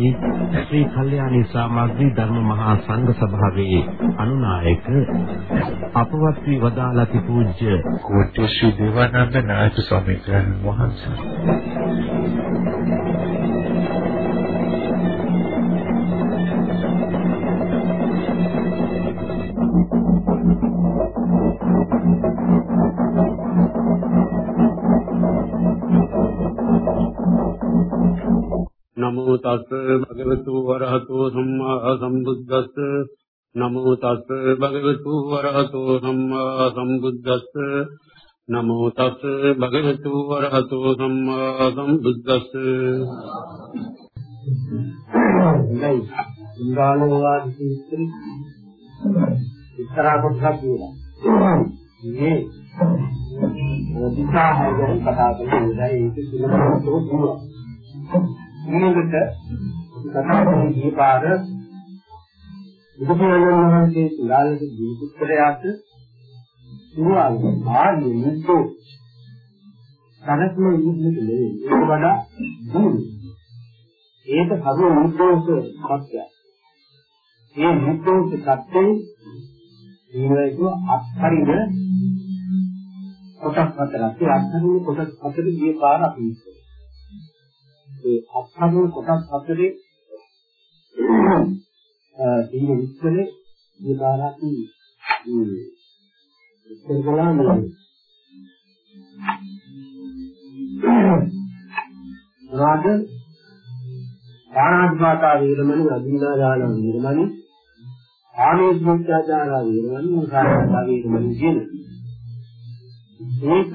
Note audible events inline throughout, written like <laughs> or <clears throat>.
වහන්සේ ශ්‍රී කල්යාණී සමාග්‍රී ධර්ම මහා සංඝ සභාවේ අනුනායක අපවත් වී වදාළති පූජ්‍ය කෝට්ටේ ශ්‍රී දේවානන්ද නායක ස්වාමීන් වහන්සේ. භගවතු වරහතෝ සම්මා සම්බුද්දස්ස. නමෝ තස් භගවතු වරහතෝ සම්මා සම්බුද්දස්ස. නමෝ තස් භගවතු වරහතෝ සම්මා සම්බුද්දස්ස. ඉඳයි ඉන්දානෝ වාදී ඉස්තරි ඉස්සරහ කොටසක් කියලා මේ දිශාහය ගැන කතා කරන්නේ ඒක පිළිබඳව දුන්නා ඊළඟට කතා කරන දීපාර බුදුපියාණන් වහන්සේ සුලාලට දීපුත්‍රයාට සිරුවාගේ ආර්ය නිද්දෝ සරස්ම නිද්දක නෙවෙයි ඒක වඩා දුරු ඒක කරු නිද්දෝස සත්‍යය මේ නිද්දෝස සත්‍යය ඊළඟට අත්හරින කොටස් හතරක් ඒ අත්හරින කොටස් හතරේ දීපාර අපි ඉස්සර ඒ අත්හරින කොටස් හතරේ තියෙන විස්තරේ විකාරාති විස්තර කළා නේද? රාග ආනාත්මතා වේරමණි අදින්නාදාන වේරමණි ආනේත්‍යාචාර වේරමණි උසාරතා වේරමණි කියන. මේක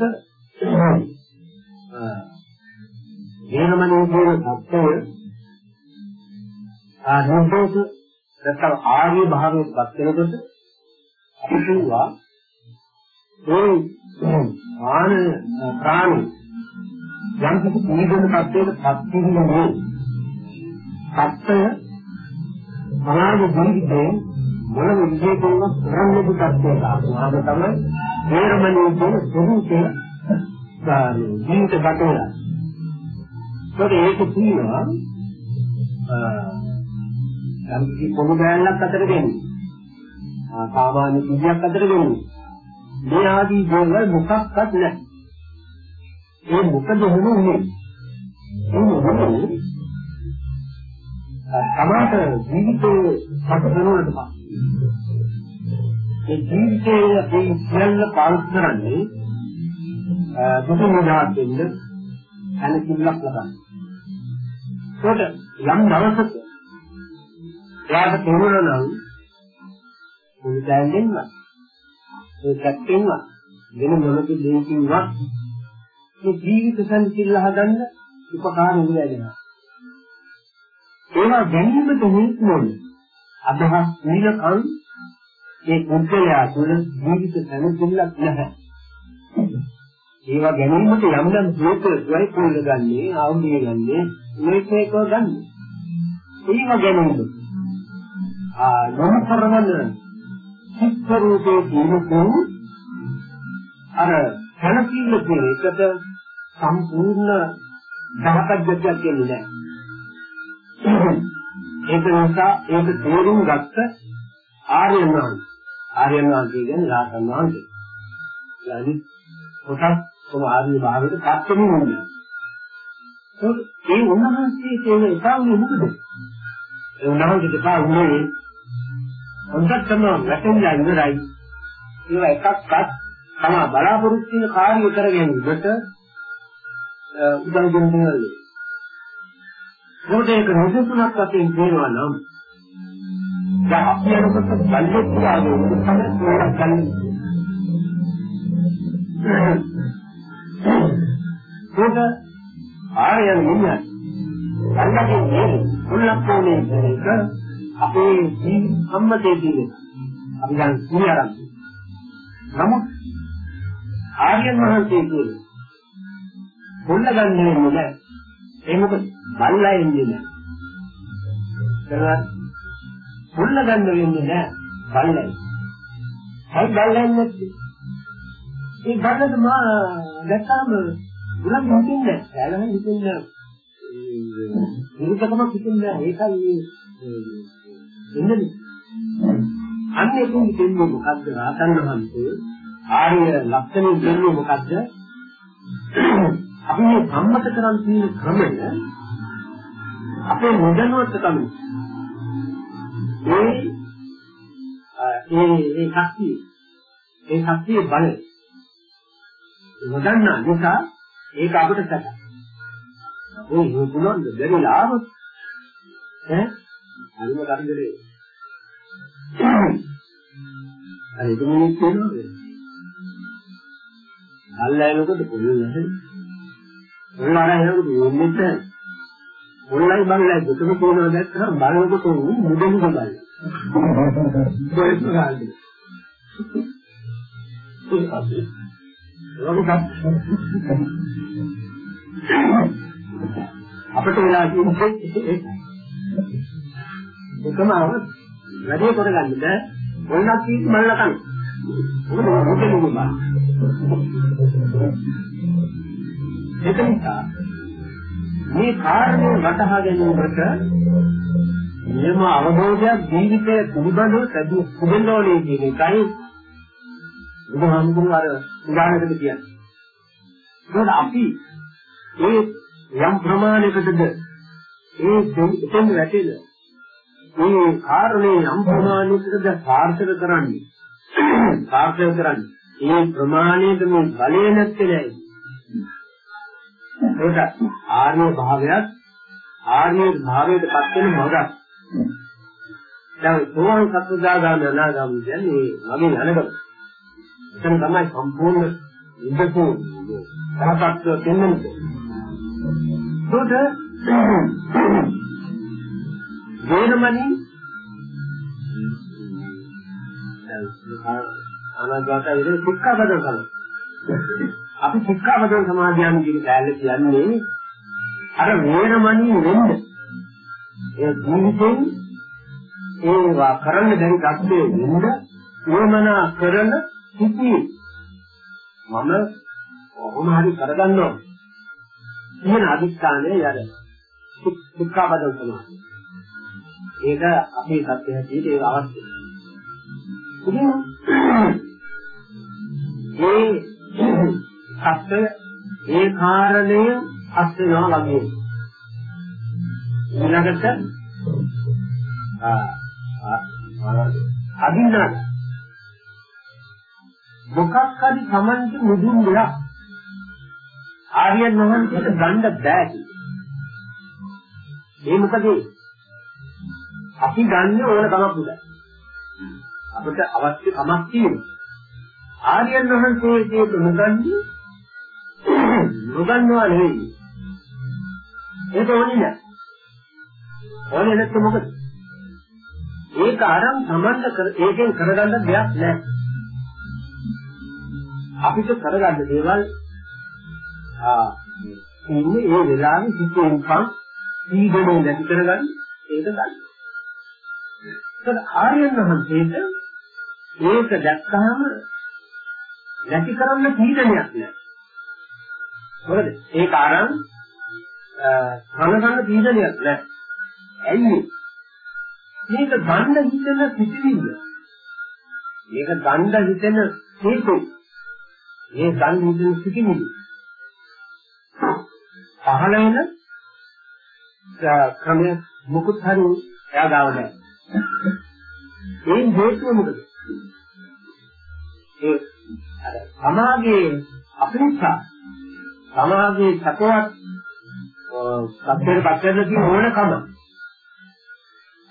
වේරමණී කියන සත්‍යය ආනන්දෝස නැත්නම් ආර්ය භාවයේ පත් වෙනකොට අපි කියනවා ඒ ආන ප්‍රාණි යම් කිසි පීඩන තත්ත්වයකට පත් වෙන්නේ සත්‍ය මනාව ජීවිතේ මොන විදිහකින්වත් කරන්නේ තත්ත්වයක ආපුවාම තමයි වේරමණී කියන ස්වභාවය ජීවිත බටවලා ඒකට ඒක තියෙනවා අ යම්කි පොඩි බෑල්ලක් අතර දෙන්නේ. ආ සාමාන්‍ය කිසියක් අතර දෙන්නේ. මේ ආදී දේවල් මොකක්වත් නැහැ. ඒ මොකද එහෙම උනේ? ඒ මොකද? සමාත ජීවිතේ සැපසනවලට පස්සේ ඒ ජීවිතයේ ඒ සියල්ල පාවිච්චි කරන්නේ දුක නිදහස් වෙන්න අනකිල්ලක් ලබන්න. ඒකට යම් දවසක එයාට තේරුණා නම් මුල් දැනෙන්න ඒ කැප්ටන්ව වෙන මොනක දෙයකින්වත් මේ ජීවිත සංසිල්ල හදන්න උපකාර වෙනවා. ඒවා ගැනීමට හේතු මොන අදහස් නිලකම් ඒ කුංකලයා තුළ ජීවිත සංසිල්ලක් නැහැ. ඒවා ගැනීමට යම් යම් හේතු වෙයි පොළ ගන්නේ ආවුනිය ගන්නේ මේක එක ගන්න. ඒවා ගැනීම. නොමතරවන සිත් රූපේ දිනකෝ අර කනපීල දෙයකට සම්පූර්ණ දහකජ්ජයක් කියන්නේ නැහැ. ඒක නිසා ඒක තේරුම් ගත්ත ආර්යනාන් ආර්යනාන් කියන්නේ රාතනාන් කියන්නේ කොටස් සමහරවල් භාවයට පත්වෙන්නේ නැහැ. ඒ උන්වහන්සේ කියන එක මොකද? ඒ උන්වහන්සේ කතා වුණේ තමයි වැටෙන්නේ ඉවරයි. ඒවා එකක්වත් තම බලාපොරොත්තු වෙන කාර්ය කර ගැනීමට උදව් දෙන දේවල්. මොකද ඒක නිදසුනක් වශයෙන් කියනවා නම් දැන් අපි අරකට බල්ලෙක් කියන්නේ මොකක්ද ඒක ගන්නේ. ඒක ආර්යයන් නියයි. අන්නගේ මේ මුල්ලක්කෝනේ එක අපේ ජීවිත සම්මතයේ තියෙන අපි දැන් කුණියරන්. නමුත් ආර්යයන් වහන්සේ කියන්නේ මුල්ල ගන්නේ නෑ. ඒ මොකද බල්ලා ඉන්නේ නෑ. කරලා මුල්ල ගන්න වෙන්නේ නැහැ බල්ලයි. හරි බල්ලයි නැති. ඒ බල්ලට මා දැක්කම උලන් හිටින්නේ නැහැ. ඇලම හිටින්නේ නැහැ. විරුද්ධකම හිටින්නේ නැහැ. ඒකයි එන්නේ. අන්න ඒකෙන් දෙන්නේ මොකද්ද? රාතන් වහන්සේ ආර්ය ලක්ෂණය දෙන්නේ මොකද්ද? අපි මේ සම්මත කරන් තියෙන ක්‍රමය අපේ නොදැනුවත්කම ඒ ඒ ඒ ශක්තිය ඒ ශක්තිය බලය නොදන්නා නිසා ඒක අපිට සැක. ඒ හුතුනොත් දෙරිලා ආවොත් ඈ අනිම කන්දලේ අර ඒක මොනිට කියනවද? අල්ලයනකොට පුළුවන් නැහැ. මොන අරහෙනකොට වෙන්නේ නැහැ. මොනයි බලලා දෙකම කියනවා දැක්කම බලනකොට මුදෙන් ගමයි. කොහෙද ගාන්නේ? අපිට වෙලා තියෙන්නේ එකම අවස් වැඩේ කරගන්න බෑ. මොනක් කීත් මල්ලා කන. මොකද මොකද මොකද ඒක නිසා මේ කාරණේ වටහා ගැනීමට නියම අවබෝධයක් ජීවිතය පිළිබඳව ලැබු තිබෙන්න ඕනේ කියන එකයි බුදුහාමුදුරුවෝ අර උදාහරණයකට කියන්නේ. ඒකත් අපි ඒ යම් ප්‍රමාණයකටද ඒ දෙන්න වැටෙන මේ කාරණේ යම් ප්‍රමාණයකටද සාර්ථක කරන්නේ සාර්ථක කරන්නේ ඒ ප්‍රමාණයට මේ බලය නැත්තේ නෑ. ඒක ආර්ය භාවයක් ආර්ය භාවයට පත් වෙන මොහොතක්. දැන් සෝවාන් සත්‍යදාගාම අනාගාම කියන්නේ මගේ අනගම. එතන තමයි සම්පූර්ණ ඉඳපු සහසත්ව දෙන්නන්නේ. ඒකට වේනමණි අනාගත විදිහට සික්ඛාපදං කරනවා. අපි සික්ඛාපදං සමාදියාමි කියන කැලේ කියන්නේ අර වේරමණී වෙන්න. ඒ ජීවිතෙන් ඒවා කරන්න බැරි කට්ටේ වෙන්න වමනා කරන සිටි මම කොහොම හරි කරගන්නවා කියන අදිස්ථානයේ යර සික්ඛාපදං සමාදිය. ඒක අපේ සත්‍ය හැටියට ඒක අවශ්‍යයි. ඉතින් ඒ සත්‍ය ඒ කාරණය අස්වෙනවා ළඟේ. ඊළඟට අදින්නා මොකක් හරි Tamanට මුදුන් දෙයක් ආර්යයන් වහන්සේට ගන්න බෑ ඒ මොකද අපි ගන්න ඕන කමක් උදා අපිට අවශ්‍ය කමක් තියෙනවා. ආර්යයන් වහන්සේ කියපු නොගන්නේ නොගන්නවා නෙවෙයි. ඒක ඕනේ නෑ. ඕනේ නැත්නම් මොකද? ඒක අරන් සමන්ද කර ඒකෙන් කරගන්න දෙයක් නෑ. අපිට කරගන්න දේවල් ආ ඉන්නේ ඒ වෙලාවේ සිතුම් පන් දීගනේ නැති කරගන්න ඒක ගන්න. ඒත් ආර්යයන් වහන්සේට ඒක දැක්කහම නැති කරන්න පීඩනයක් නෑ. මොකද ඒක අරන් කනගන්න පීඩනයක් නෑ. ඇයි මේක ගන්න හිතෙන පිටිවිල්ල. මේක ගන්න හිතෙන හේතු. මේ ගන්න හිතෙන පිටිවිල්ල. පහළ වෙන ක්‍රමය මුකුත් හරි එයා ගාව නැහැ. ඒ හේතුව මොකද? ඒ අර සමාගයේ අපේක්ෂා සමාගයේ සතවත් සත්‍යයට පත් කරන්න තියෙන ඕනකම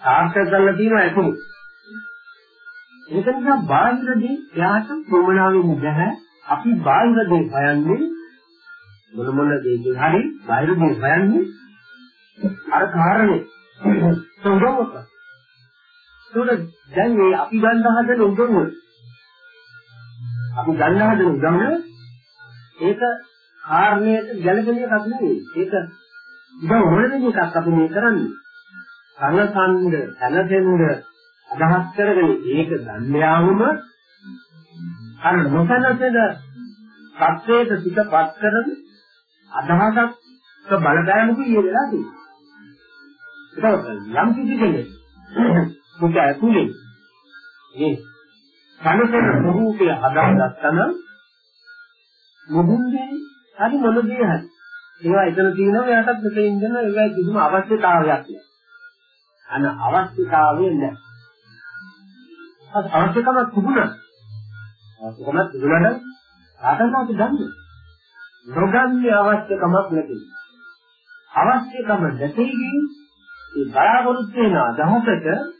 සාර්ථක කරලා තියෙන ඇතුළු. ඒක නිසා බාහිරදී එයාට ප්‍රමණාවෙන් බෑ අපි බාහිර දේ හොයන්නේ මොන මොන දේකින් හරි බාහිර දේ හොයන්නේ අර කාරණේ. <clears throat> සෝදවක ඒකට දැන් මේ අපි ගන්න හදන උදව්ව අපි ගන්න හදන උදව්ව ඒක කාරණයට ගැළපෙන එකක් නෙවෙයි. ඒක ඉතින් මොන දෙයක්ක් අපි මේ කරන්නේ? කනසන්ද තනසෙන්ද අදහස් කරගෙන ඒක ගන්නාවම අර නොසනසෙද සත්‍යයට පිටපත් කරන අදහසක් බලපෑමකුයි වෙලා තියෙන්නේ. ඒක යම් කිසි කෙනෙක් මුට ඇතුලේ මේ කනසෙන් රූපය හදාගත්තා නම් මුදුන්දී හරි මොනදී හරි ඒවා එතන තියෙනවා එයාටත් මෙතන ඉඳන ඒවා කිසිම අවශ්‍යතාවයක් නැහැ. අන අවශ්‍යතාවය නැහැ. අත් අවශ්‍යකමක් තිබුණා. අවශ්‍යකමක් තිබුණා නම් ආතන්කාට ගන්න. නොගන්නේ අවශ්‍යකමක් නැති. අවශ්‍යකම නැතිවීම ඒ බලාපොරොත්තු වෙන අදහසට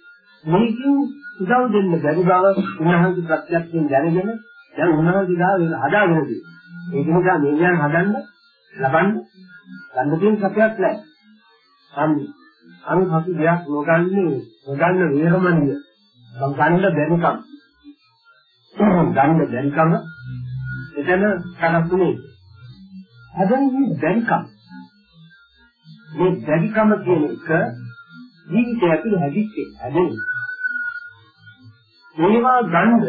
මේකින් උදව් දෙන්න බැරි බව උන්වහන්සේ ප්‍රත්‍යක්ෂයෙන් දැනගෙන දැන් උන්වහන්සේ ගාව හදාගෙන තියෙනවා. ඒක නිසා මේයන් හදන්න ලබන්න ගන්න තියෙන සත්‍යයක් නැහැ. අන්න අනුපසු දෙයක් නොගන්නේ නොගන්න වේරමණිය. මම ගන්න බැරිකම්. ගන්න බැරිකම එතන කනතුනේ. හැබැයි මේ බැරිකම් මේ බැරිකම කියන එක ජීවිතය ඇතුළේ හැදිච්ච හැදෙන්නේ. ඒවා ගන්න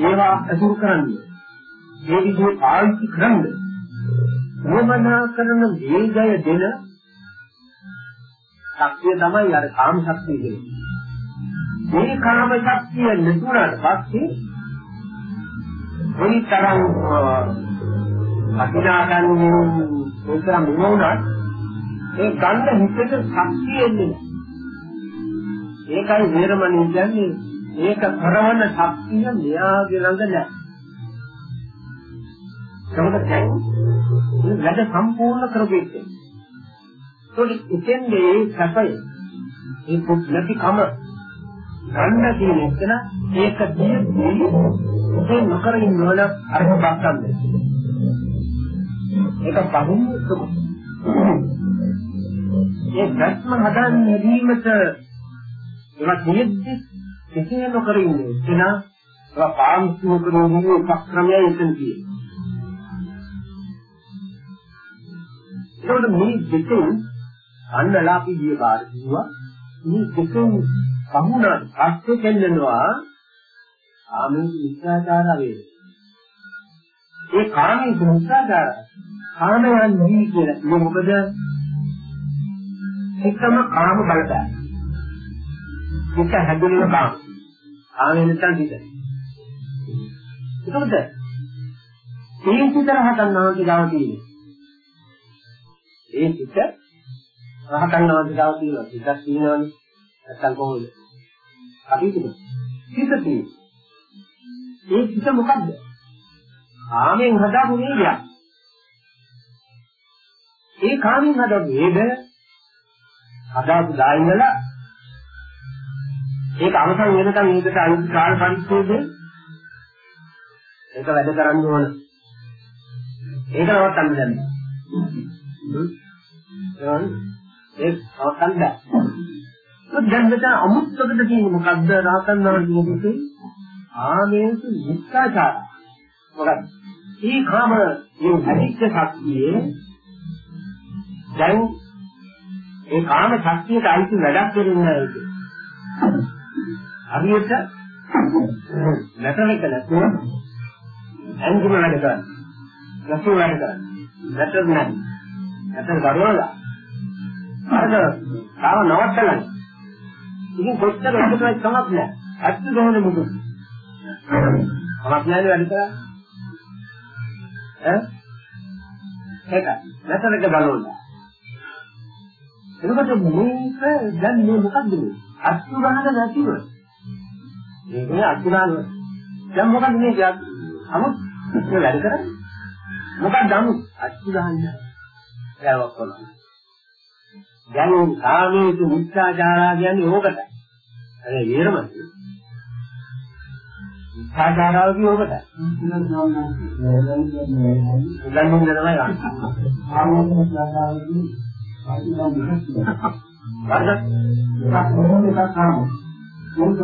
ඒවා අසුරු කරන්නේ ඒ විදිහට පාවිච්චි කරන්නේ වමනා කරන වේගය දෙන ශක්තිය තමයි අර කාම ශක්තිය කියන්නේ. මේ කාම ශක්තිය නැතුණාට පස්සේ මොනිතරම් අකිනාගන්නේ උතරම් මොනවාද ඒ ගන්න හිතට ශක්තිය එන්නේ ඒකයි වේරමණී කියන්නේ ඒක කරවන ශක්තිය මෙයාගේ ළඟ නැහැ. ඒකට වැඩ සම්පූර්ණ කරගෙන්න. ඒකෙ ඉතින්දී සැපය ඒ පුත් නැති කම ගන්න කියන එක ඒක දියදී ඒ නොකර ඉන්නවන අරක බස්සන්න. ඒක පහින් සුඛ. ඒ ධර්ම හදාන්න හැදීමට ඒවා තියෙද්දි කෙසේ නොකර ඉන්නේ එනා ඒවා පාවිච්චි කරන උපක්‍රමය එතන තියෙනවා. ඒකට මේ දෙකෙන් අන්නලා අපි ගිය බාර කිව්වා මේ දෙකෙන් පහුණාට පස්සේ දෙන්නවා ආමේ විචාචාර වේ. ඒ කාමී විචාචාර කාමයන් දී කියලා මේ මොකද එකම කාම බලපෑ. එක හැදෙන්න කාම. ආමේ නැත්නම් දික. ඒකද මේ සිතර හදන්නවා කියලා තියෙන්නේ. ඒ සිත රහතන් වහන්සේලා කියනවා සිතක් තියෙනවනේ. නැත්තම් කොහොමද? අපි කිව්ව සිත තියෙන ඒ සිත මොකද්ද? කාමෙන් හදාපු වේගයක් ඒ කාමෙන් හදාපු වේග හදාපු දායිනල ඒක අවසන් වෙනකන් ඒකට අනිත් කාල පරිච්ඡේදය ඒක වැඩ කරන්න ඕන. ඒක නවත්තන්න දැන්. ඒ අවසන්ද දැන් මෙතන අමුත්තකට තියෙන්නේ මොකද්ද? රහතන් වහන්සේගේ ආමේස මුක්තාචාර මොකක්ද මේ කාම මේ අධික්ෂ ශක්තියේ දැන් ඒ කාම ශක්තියට අයිති වැඩක් වෙන්නේ හරියට නැතලක නැතුව ඇන්ජිම වැඩ කරන්නේ. නැතුව වැඩ කරන්නේ. නැතර නැහැ නැත්නම් ගරවලා අර තාම නවත්තලා. ඉතින් කොච්චර එකටවත් කමක් නැහැ. අත්තු ගහන මුදු කමක් නැහැ වැඩි කරා ඈ? ඒක නැත්නම් බලවලා. එතකොට මේක දැන් මේ මොකක්ද මේ අත්තු ගහන නැතිව මේකේ අත්තු ගහන දැන් මොකක්ද මේ අමුත් වැඩ කරන්නේ මොකක්ද අමුත් අත්තු ගහන්නේ ගාවක් කරනවා. දැන් කාමයේ මුත්‍යාචාරා කියන්නේ ඕකට. අර වීරමයි. මුත්‍යාචාරාව කිය ඕකට. උදන් මුන් දෙනවා ගන්න. කාමයේ මුත්‍යාචාරාව කිය ආදිනම් විශ්වාසය. වරද? එකක් මොන එකක් කාම. මොකද?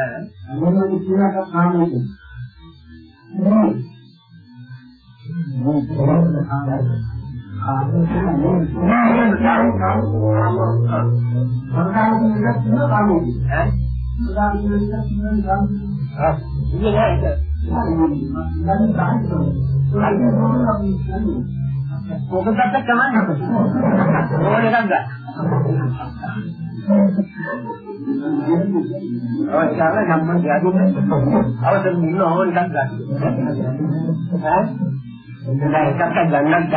ඈ මොනවද කියනක කාමයේ. මොනවද? මොනවද කාමයේ? කොහොමද කමන්නේ? ඕන එකක් ගන්න. අවශ්‍යම නම් ගියාදී අවසන් ඉන්න ඕන එකක් ගන්න. ඈ? එන්න එකක් ගන්නත්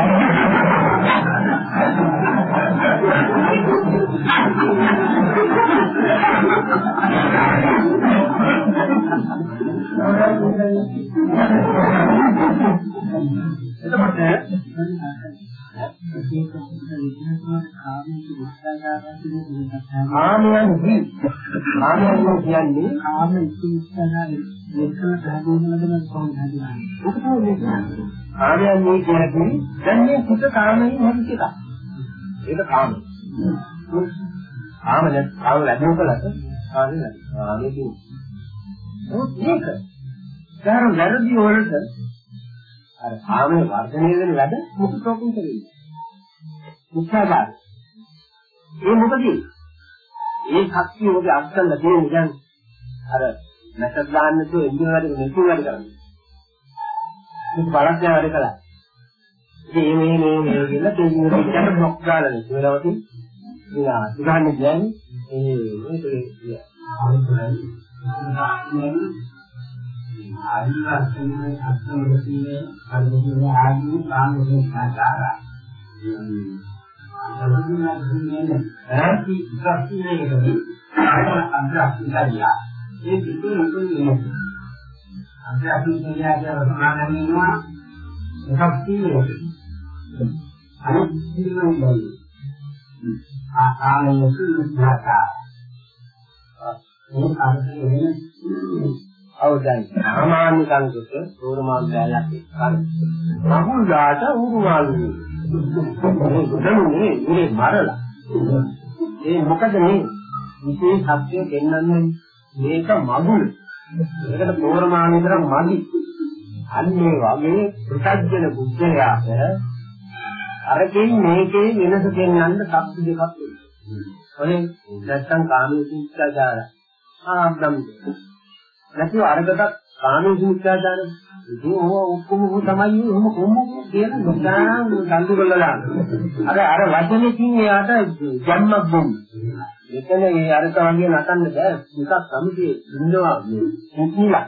එතකොට කාමයන්හි කාමයන් කියන්නේ කාම ඉස්තිස්සනාවේ ඒකම සාධුවනදම කොහොමද කාමයන් කියන්නේ දැන් මේ සිත කාමයෙන් හැදිච්ච එකක්. ඒක කාම. කාම නැත් කාම ලැබුණ කලක කාමේ නැහැ. කාමේ කියන්නේ. ඒක. දැන් වැරදි වලට අර කාමයේ වර්ධනය වෙන වැඩ මුකුත් ඔකුන් කරන්නේ. මුඛාදාර. ඒ මොකද මේ ශක්තිය ඔබේ අත්දන්න දෙන්නේ දැන් අර නැසත් දාන්න තෝ එන්ජින් වැඩ මෙන්ජින් වැඩ කරන්නේ. මේ බලක් නෑ වැඩ කළා. ඉතින් මේ මේ මේ කියලා තේරුම් ගන්න බ්ලොක් ගාලා නේ. ඒවලවකින් නෑ සුගන්නේ දැන් ඒ මේ ආදී වස්තුවේ අත්දැකීම් අනුගමනය ආදී කාම වලින් සාකාරා අවදායි. සාමාන්‍ය කංකක සෝරමාන්දයක් එක්කන මහුලාට උරුමාලු මේ ගොඩනුනේ ඉරේ මරලා. ඒ මොකද මේ විශේෂ සත්‍ය දෙන්නන්නේ මේක මගුල. ඒකට පෝරමාන විතර මදි. අන්නේ වගේ ප්‍රත්‍යජන බුද්ධයාට අරකින් මේකේ වෙනස දෙන්නන්න සත්‍ය දෙකක් තියෙනවා. ඔය නැත්තම් කාමයේ සිත්කාචාර ආම්නම් නැතිව අරකට කාමයේ සිත්කාචාරය ඉතින් ඕව ඔක්කොම ඕ තමයි ඔහොම කොම්ම කියන ගොඩාක් දඬු කරලා අර අර වචනකින් එයාට ජම්මක් දුන්න. එතන ඒ අර වගේ නටන්න බෑ. එකක් සමිතියේ ඉන්නවා මේ කුකිලා.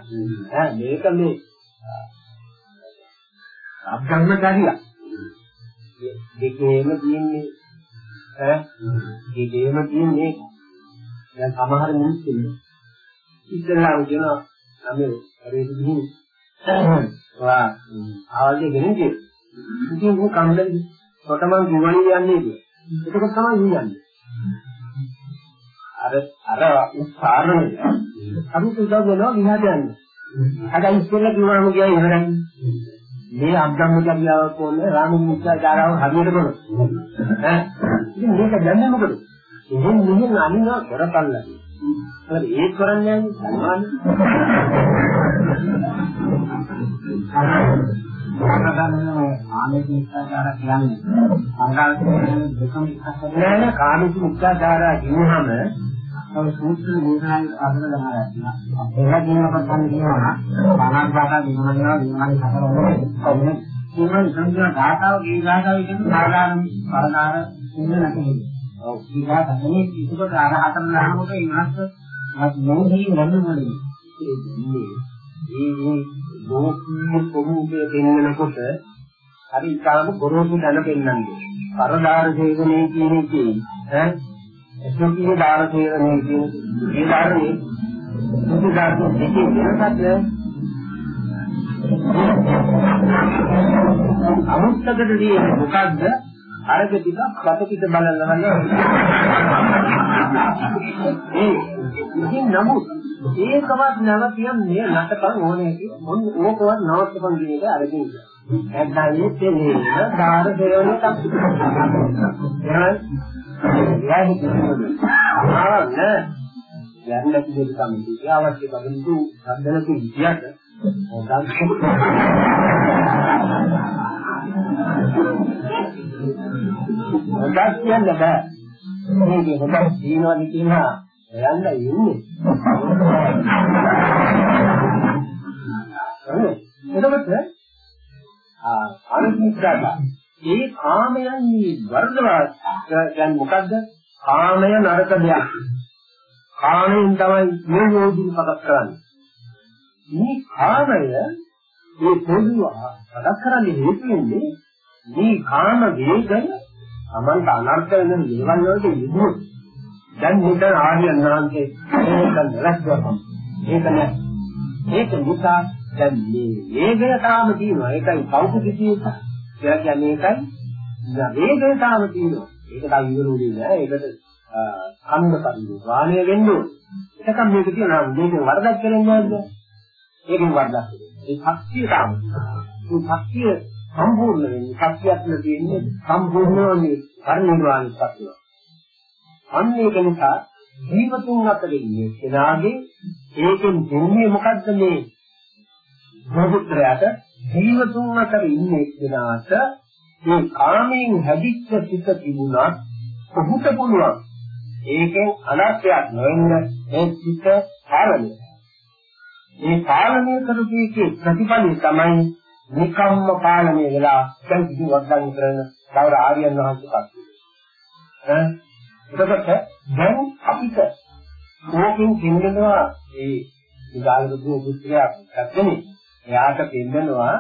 ඈ මේක මේ අභ්‍රමචාරිය. දෙකේම තියෙන්නේ ඈ දෙකේම තියෙන්නේ දැන් සමහර මිනිස්සු ඉස්සරහා කියනවා අපි හරියට ගිහින් වා ආවගේ ගෙනින්ද ඉතින් ਉਹ කන්දේ කොටමන් ගුවණි යන්නේ කිය. ඒක තමයි කියන්නේ. අර අර උත්සාහනේ අපි උදව් වෙනවා විහාර යන්නේ. අද ඉස්සෙල්ලා කිව්වම ගියා ඉවරයි. මේ අබ්‍රහ්මචර්යාවක් ඕනේ රාමින් මිත්‍යාචාරාව හරියට කරනවා. ඈ ඉතින් මේක දැන්නේ මොකද? එහෙන් මෙහෙන් අනිනා කරපල්ලා. ඒත් ඒක කරන්නේ නැහැ සම්මාන ආනේක මිත්‍යාචාර කියන්නේ සංඝාතයෙන් දෙකම එකක් නෑ කාමික මිත්‍යාචාර කියනහම ඔය සූත්‍ර දේශනායි අහන ළමයි. ඒක කියනකොට තමයි කියනවා බණක් වාදා විමනවා විමනයි හතරවල කොහොමද කියනවා සංඥා ධාතාව ගේ ධාතාව කියන සාධාරණ පරණාර ඉන්න නැති. ඔව් ඊගා තමයි ඒකකට අර හතර නාමක ඉන්නත් මත් මොහි වන්නමනේ. ඒ ඒ ලෝකීය ස්වභාවය පෙන්වනකොට හරි ඉතාලම ගොරෝසු දැන පෙන්වන්නේ. පරදාර සේවනයේ කියන එකේ ඈ එසෝකීය දාර සේවනයේ කියන මේ ධර්මයේ සුදුදාර්ථ දෙකේ වෙනසක් අමුත්තකටදී මොකද්ද අරක ටික ප්‍රතිපිට බලනවල ඒ ඉතින් නමුත් ඒකවත් නැවතියන්නේ නැතකන් ඕනේ මොන් ඕකවත් නවත්තපන් කියන එක අරගෙන ඉන්න. නැත්නම් ඒ තේනේ ධාර දෙවන තමයි. එහෙනම් ආ නෑ. යන්න කිව්ව තමයි. ඒ අවශ්‍ය බඳු සම්දලක විදියට හොඳක් කියන්න බෑ. මේක හොඳක් දිනවද කියනවා යන්න ඉන්නේ. එතකොට ආ අනිත්‍යද ඒ කාමයන් වර්ධවා කියන්නේ මොකද්ද? කාමය නරක දෙයක්. කාමයෙන් තමයි මේ යෝධින් පදක් කරන්නේ. මේ කාමය මේ පොදුව පදක් කරන්නේ හේතු වෙන්නේ මේ කාම වේගය අමන්ත අනර්ථ වෙන දේවල් වලට යොමු. දැන් මෙතන ආර්යයන් වහන්සේ මේක නැලස්වපම්. ඒක නෑ. ඒක නිසා දැන් මේ වේගය තාම තියෙනවා. ඒකයි කවුරුකිතියක. කියලා කියන්නේ ඒකයි. වේගය තාම තියෙනවා. ඒක තාම ඉවරුනේ නෑ. ඒකට කන්න පරිවාණය වෙන්න ඕනේ. එතකම් මේක කියනවා මේක වරදක් කරන්නේ නැද්ද? ඒකෙන් වරදක්. ඒ ශක්තිය තාම. ඒ ශක්තිය සම්පූර්ණ වෙන්නේ ශක්තියක් නෙවෙන්නේ සම්පූර්ණව මේ පරිනිර්වාණ සත්‍යය. අන්න ඒක නිසා ජීවතුන් අතර ඉන්නේ කෙනාගේ ඒකෙන් දෙන්නේ මොකද්ද මේ බෝධිත්‍රයට ජීවතුන් අතර ඉන්නේ කෙනාට මේ කාමයෙන් හැදිච්ච සිත තිබුණත් ඔහුට පුළුවන් ඒකෙන් අනර්ථයක් නොවෙන්න ඒ සිත පාලනය. මේ පාලනය කරපු එකේ ප්‍රතිඵලය තමයි නිකම්ම පාලනය වෙලා දැන් කිසි වර්ධනය කරන කවර ආර්යයන් වහන්සේපත්. ඈ එතකොට දැන් අපිට ඕකෙන් කියනවා ඒ විදාලක පුත්‍රයා පැත්තනේ එයාට පෙන්නනවා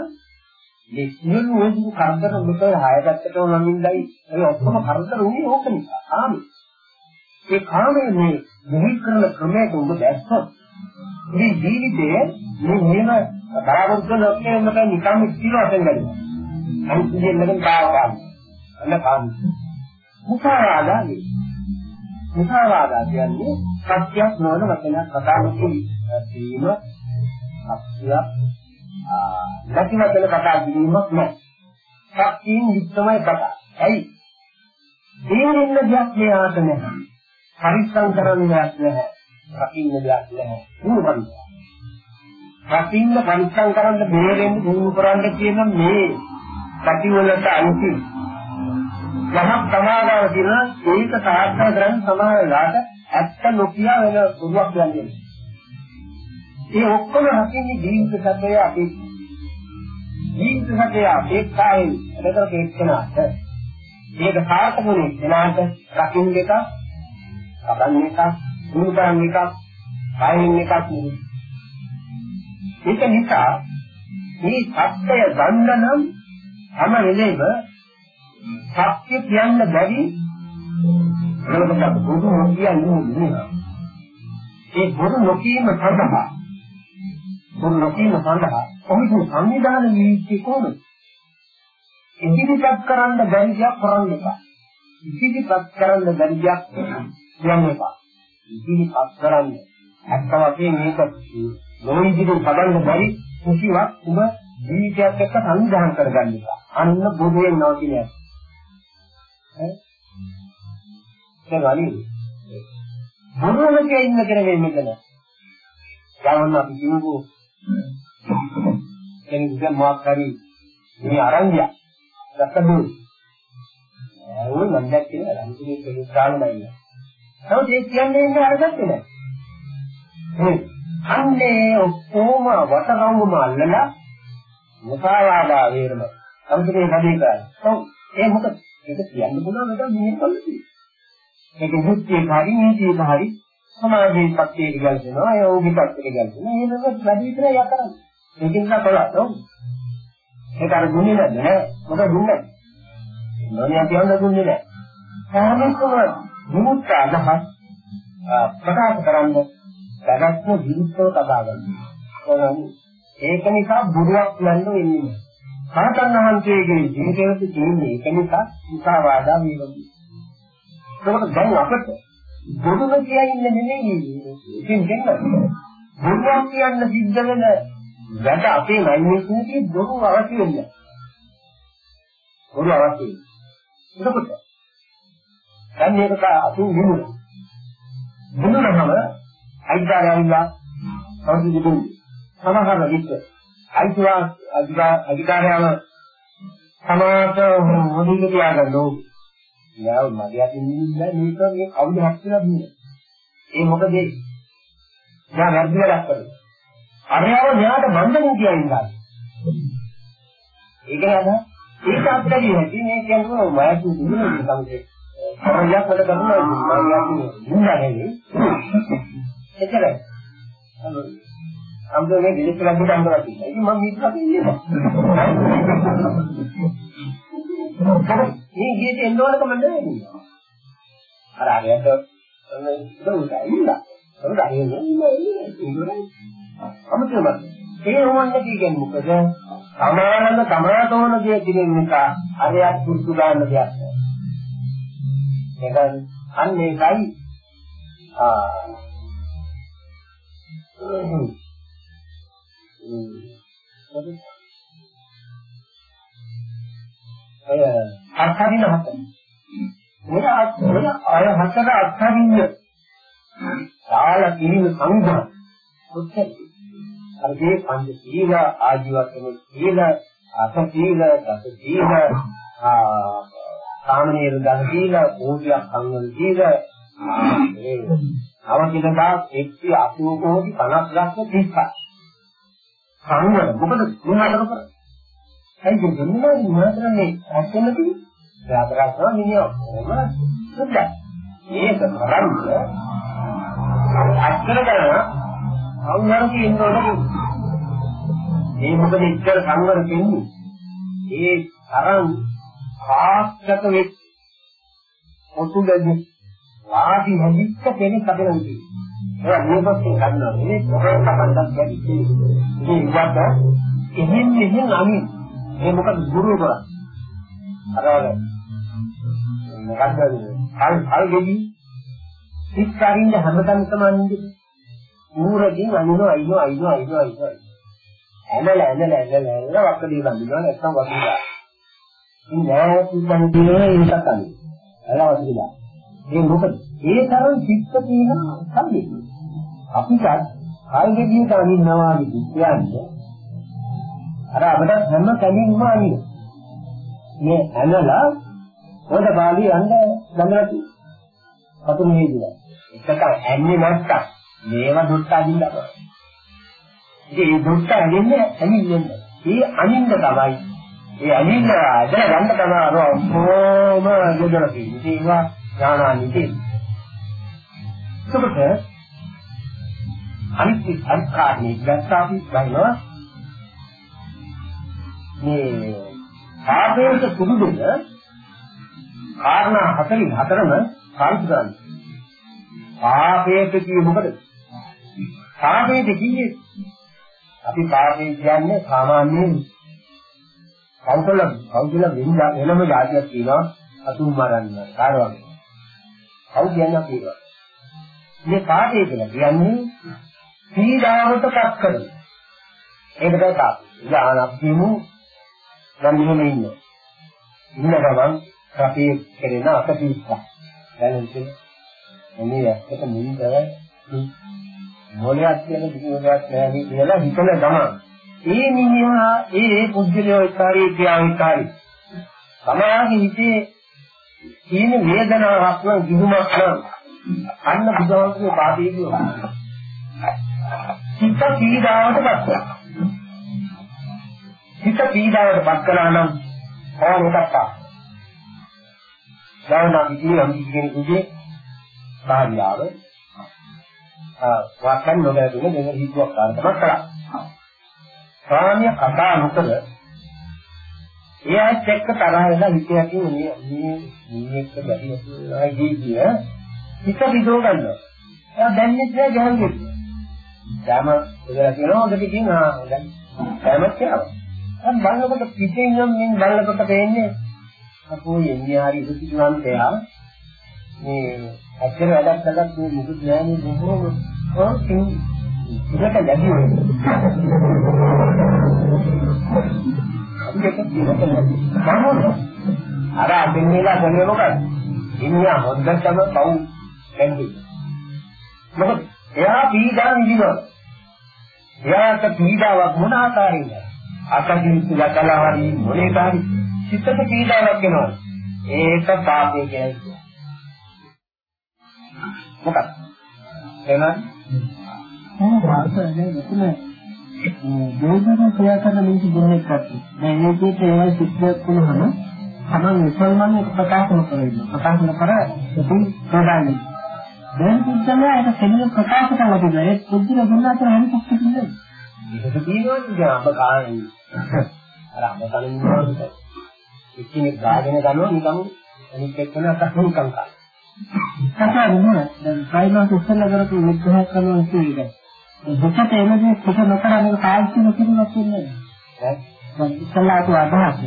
මේ සියලු වේදික කරදර මෙතන හයගත්තට නමින්දයි ඒ ඔක්කොම කරදර උනේ ඕක නිසා. ආමි. ඒ කාමයේ මේ මෙහි කරන ක්‍රමයක ඔබ දැක්කොත් මේ ජීවිතයේ මේ මෙහෙම බලාපොරොත්තු නොකියන මත නිකම් ඉතිරවටෙන් ගන්නවා. අනිත් දෙයකින් කාවා. අන්න කාම. මුසාවාදා මුසාවාදා කියන්නේ සත්‍යයක් නොවන වචනයක් කතා කිරීම සත්‍යයක් නැති වචන කතා කිරීමක් නෑ. සත්‍යයෙන් යුක්තමයි කතා. ඇයි? දේනින්න දෙයක් මෙයාට නැහැ. පරිස්සම් කරන්න දෙයක් නැහැ. රකින්න දෙයක් නැහැ. නුඹන්. රකින්න පරිස්සම් කරන්න බේරෙන්න දුරු කරන්න කියන මේ පැතිවලට අයිති යමක් සමාදාව කියන ඒක සාර්ථක කරන් සමාන වෙලාට ඇත්ත නොකිය වෙන දුරුවක් කියන්නේ. ඒ ඔක්කොම රකින්නේ ජීවිත සත්‍යය අපේ ජීවිත සත්‍යය අපේක්ෂාවෙන් එතකොට එක්කනට මේක සාර්ථකුනේ එනාට රකින්න එක, කපන්න එක, දුරු කරන්න එක, කයින් එකක් නෙවෙයි. ඒක නිසා මේ සත්‍යය ගන්න නම් හැම වෙලේම සත්‍ය කියන්න බැරි මොකද බුදු කියන්නේ ඒ බුදු නොකීම සඳහා බුදු නොකීම සඳහා කොහොමද සංවිධාන නීති කොහොමද? ඉදිරිපත් කරන්න බැරි දෙයක් කරන්න එපා. ඉදිරිපත් කරන්න බැරි දෙයක් කියන්න එපා. ඉදිරිපත් කරන්න ඇත්ත වශයෙන් මේක නොඉදිරි පදන්න බැරි කිසිවක් ඔබ ජීවිතයක් එක්ක සංවිධානය කරගන්න එපා අන්න බුදුන් නවතින ඒක වලින් මොනවද ඉන්න කරගෙන මෙතන යවන්න අපි කිව්වෝ කෙනෙක් දැන් මොකක් හරි මේ අරන්දියා ගත්තදු? ඒ මම දැක්කේ රන්තුනේ කෙනෙක් ගානමයි නමුත් ඒ කියන්නේ ඉන්නේ අරගත්තේ නැහැ ඒ අන්නේ ඔක්කොම වටරවුම අල්ලලා මුසාවාදා වේරම අන්තිමේ වැඩේ කරන්නේ ඔව් ඒ මොකද ඒක කියන්න පුළුවන් නැත්නම් මෙහෙම කළේ. ඒක බුද්ධියක හරි නීතියක හරි සමාජයේ පැත්තේ ගැලපෙනවා යෝගී පැත්තේ ගැලපෙනවා. මේ වෙනකොට වැඩි විතරයි යකරන්නේ. ඒකෙන් තමයි කරන්නේ. ඒක අර දුන්නේ නැහැ. මොකද දුන්නේ? නෝනිය කියන්නේ දුන්නේ නැහැ. සාමකව විමුක්ත අදහස් ප්‍රකාශ කරන්න දැනස්ම විරුද්ධව කතා කරනවා. ඒක නිසා බුදුවක් යන්න වෙන්නේ. රහතන් වහන්සේගේ ජීවිතයේ තියෙන ඒක නිසා උසාවාදා වේවි. ඒකට දැන් අපට බොරුම කියන්නේ නෙමෙයි. ඉතින් දෙන්න. බොරුවක් කියන්න සිද්ධ වෙන වැඩ අපේ නයිමේෂන්කේ බොරු අවශ්‍ය වෙන්නේ. බොරු අවශ්‍ය වෙන්නේ. එතකොට දැන් මේක අතු විමුණ. විමුණනම අයිදාරියලා කවුරුද දුන්නේ? සමහර විට අයිතිවා අධිකාරයම සමාත මොදික තියාගන්න ඕක. යාව මගේ අතින් නිදින්නේ මේක මේ කවුද හැක්කලා දුන්නේ. ඒ මොකද ඒ? දැන් වැඩි වැඩක් කරනවා. අරයව මෙයාට බන්ධන කියලා ඉඳලා. ඒක නේද? ඒක අපිට කියන්නේ මේ කියන්නේ වයසු දුන්නේ තමයි. කරයක් වල කරනවා මම කියන්නේ එච්චරයි. අම්බෝනේ විලිස් ලැබුණ අම්බලා තියෙනවා. ඉතින් මම මේක අපි ඉන්නේ. මේ ගියේ එන්න ඕනකම නැහැ. අර අරයට දුන්නා ඉන්න. ඒක හරියන්නේ ඉන්නේ ඉන්නේ. අමුතුම ඒ ඕන්නේ කියන්නේ මොකද? සමානම සමාතෝන දේ කියන නිසා අරයක් පුරුදු ගන්න දෙයක් නෑ. ඒක අන්න ඒකයි ආ අය අත්හරින හත. මොන මොන අය හතර අත්හරින්න. සාල කිලින සංඝ. ඔච්චර. අර මේ පංච සීල ආජීවකම සීල අස සීල දස සීල ආ සාමනීය දස සීල භෝධියක් සංවර සීල ඒ අවකිලදා 180 කෝටි 50 ලක්ෂ 30ක් සංවර මොකද මෙහාට කරන්නේ ඇයි දෙන්නේ? මොනවදන්නේ ඇත්තම තියෙන්නේ රාතරස්ව මිනිහ කොහොම සුද්ද ඒක කරන්නේ අත්තර කරන සංවර කියනකොට ඒ මොකද ඉච්ඡර සංවර කියන්නේ? ඒ තරම් ආස්තක වෙච්ච ඔතුගන්නේ වාදි හැදිච්ච කෙනෙක් අපේ උදේ. ඒ මේකත් ගන්නවා මේ කොහෙන්ද කපන්නත් බැරි. මේ ඉවත් එහෙන් එහෙන් අමින් ඒ මොකද ගුරු කරා. අර අර මොකක්ද හල් හල් ගෙඩි සික්කාරින්ද හැමතැනම තමයි ඌරකින් අනිනෝ අයිනෝ අයිනෝ අයිනෝ අයිනෝ ඇනල ඇනල ඇනල ඇනල වක්කදී බඳිනවා නැත්නම් වතුරා. ඉතින් නෑ කිව්වම දිනේ ඒකත් අනිත්. ඇලා වතුරා. ඒ මොකද? ඒ තරම් චිත්ත තියෙන සම්දේ. අපිට කායිකදී තනින්නවා කියන්නේ අර අපිට හැම කැලින්ම අනින. මේ ඇනලා හොඳ බාලි යන්න ගමලා තියෙනවා. පතු මෙහෙදිලා. එකක ඇන්නේ නැත්තම් මේව දුට්ට අදින්න බෑ. ඉතින් මේ දුට්ට ඇන්නේ ඇනින්න. ඒ අනින්න තමයි. ඒ අනින්න ඇදලා ගන්න තමයි අර ඔක්කොම ගෙදර තියෙන්නේ. ඉතින් ඒවා ඥානානි තියෙන්නේ. ඒකට අනිත් අනිකාරණේ ගත්තාපි ගන්නවා මේ පාපේට සුදු දෙක කාරණා 44ම කාර්ය කරන්නේ. පාපේට කියේ මොකද? පාපේට කියේ අපි පාපේ කියන්නේ සාමාන්‍යයෙන් කවුතල කවුතල වෙන වෙනම જાතියක් තියෙනවා අතුම් මරන්න කාරවගේ. කවුද කියන්නේ කියලා. මේ පාපේ කියලා කියන්නේ පීඩාවට පත් කරන. ඒක තමයි පාපේ. යාන අපිමු දැන් මෙහෙම ඉන්නවා. ඉන්න ගමන් රටේ කෙරෙන අකටීස්ස. දැනෙන්නේ මේ ඇත්තට මුලින්ම මොලයක් කියන විදියක් නැහැ කියලා හිතන ගමන් ඒ මිනිහා ඒ ඒ පුද්ගලයෝ කාර්යය ක්‍රියාවිකාරී. සමාජයේ හිතේ තියෙන වේදනාවක් නම් විදුමක් නම් අන්න බුදුහාමුදුරුවෝ පාදේ කියනවා. සිත පීඩාවට පත් වෙනවා. හිත පීඩාවට පත් කළා නම් ඕනෙකට ගානා විදිහේ යම් කෙනෙකුගේ කාර්යාව ආ වාක්‍යන් නොදැදුන දෙන හිතුවක් කාර්යයක් කළා. සාමාන්‍ය කතා නොකර ඒ ඇත්ත එක්ක තරහ වෙලා හිතේ මේ මේ මේ එක්ක බැහැ කිය හිත විදෝ ගන්නවා. ඒ දැන්නේ නැහැ ගහන්නේ. ධම ඉතලා කියනවා ඔකට කියන ආ දැන් ධමත් කියනවා. දැන් බලනකොට පිටින් නම් මින් බලනකොට පේන්නේ අපෝ එන්නේ හරි ඉතිරිවන්තයා මේ අච්චර වැඩක් කරලා මේ මුකුත් නෑ මේ බොහොම ඔව් ඉතින් ඉතට ලැබි වෙන්නේ. අර අදින්නේලා කියන්නේ මොකද? ඉන්නේ හොද්දටම පව් කැන්දි. මොකද එයා පීඩා විඳිනවා. එයාට පීඩාවක් මොන ආකාරයෙන්ද? අකටින් සුලකලා හරි මොලේ හරි සිතට පීඩාවක් වෙනවා. ඒක පාපය කියන්නේ. මොකක්ද? එහෙනම් මම වාසනේ මෙතන දෙවියන් ක්‍රියා කරන මිනිස්සු දෙන්නෙක් අත්ති. දැන් මේ කීට ඒවයි සිද්ධියක් වුණාම තමන් මුසල්මාන් එක ප්‍රකාශ කරනවා. ප්‍රකාශ කර ඉතින් ප්‍රදානයි. දැන් පුද්ගලයා ඒක සෙමින ප්‍රකාශ කරලා තිබුණා. ඒ පුද්ගල දුන්නාට හැම කක්ක තිබුණේ. ඒක තියෙනවා? අඹ කාණේ. අර කලින් ඉන්නවා. එක්කෙනෙක් ගාගෙන ගන්නවා නිකන් අනිත් එක්කන අතහින් කංකා. කතා වෙනවා. දැන් ප්‍රයිමර් ඉස්සෙල්ලා කරපු විග්‍රහ කරනවා කියන්නේ. දෙකට එනදී කොට නොකර මේක පාවිච්චි නොකිරීමක් වෙන්නේ ඈ නැහැ. ඉස්සෙල්ලාට අදහස්.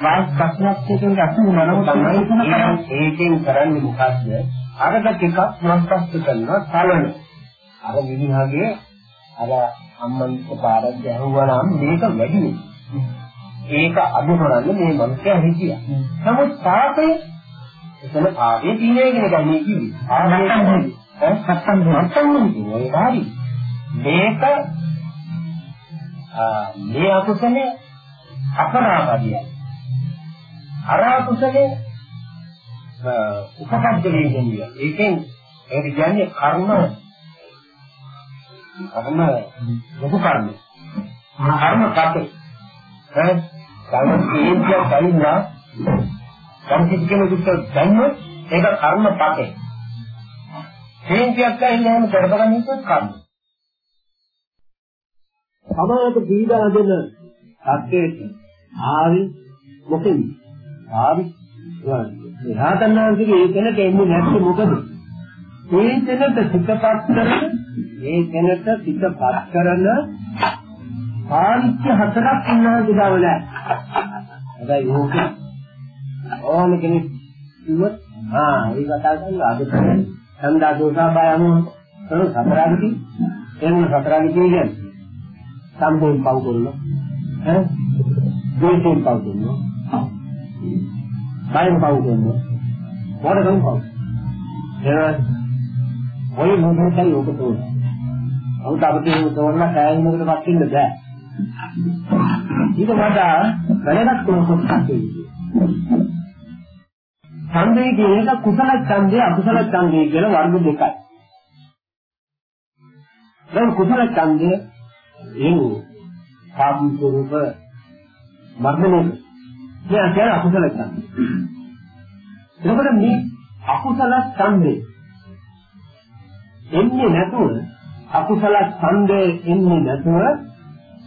වාස් ප්‍රශ්නයක් කියන අසු නරම තමයි තමයි ඒකෙන් කරන්නේ මොකද්ද? අරක ටිකක් මස්පස්ස කරනවා සලන. අර මිනිහාගේ අර අම්මන්ට පාරක් ගැහුවා නම් මේක වැඩි වෙනවා. ඒක අඩු කරන්න මේ මනුස්සයා හිතියා. නමුත් පාපේ එතන පාපේ තියෙන එක නේ මේ කිව්වේ. පාපේ ඈ සත්තම් සත්තම් නේ හරි. මේක මේ අකුසලේ අපරාධය. අර අකුසලේ උපකද්දලේ කියන්නේ. ඒකෙන් ඒක කියන්නේ කර්ම කර්ම ලොකු කර්ම. කර්ම කපේ. ඈ කර්ම කේන්ද්‍රය කලින්නා කම් කිසි කෙනෙකුට දැන්නොත් ඒක කර්ම පතේ. කේන්ද්‍රයක් කලින්නාම කරපගන්න කර්ම. සමානට පීඩා දෙන සත්‍යයට ආවි මොකෙන්ද? ආවි රහතන්වහන්සේගේ ඒ කෙනට එන්නේ නැත්තේ මොකද? ඒ කෙනට සිතපත් කරන ඒ කෙනට සිතපත් කරන පාවිච්චි හතරක් උන්වහන්සේ ගාවල. හැබැයි ඕක ඕන කෙනෙක් කිව්වොත් ආ ඒ කතා කරලා අද තමයි සම්දා දෝසා බයම කරන සතරාගති එන්න සතරාගති කියන්නේ සම්පූර්ණ පව් කරනවා. ඈ? දෙයෙන් පව් කරනවා. බයෙන් පව් කරනවා. වඩකම් පව් එහෙනම් ඔය මොහොතයි ඔබ තෝරන අවුත් අපිට තෝරන කෑමකට පත් වෙන්න බෑ. ඊට වඩා වැඩක් කොහොමද කියන්නේ ඡන්දේ කියන එක කුසල ඡන්දේ අකුසල ඡන්දේ කියලා වර්ග දෙකයි. දැන් කුසල ඡන්දේ එන් සාධු ස්වරූප මර්ධනය කියන කියන අකුසල ඡන්දේ. එතකොට මේ අකුසල ඡන්දේ එන්නේ නැතුව අකුසල ඡන්දේ එන්නේ නැතුව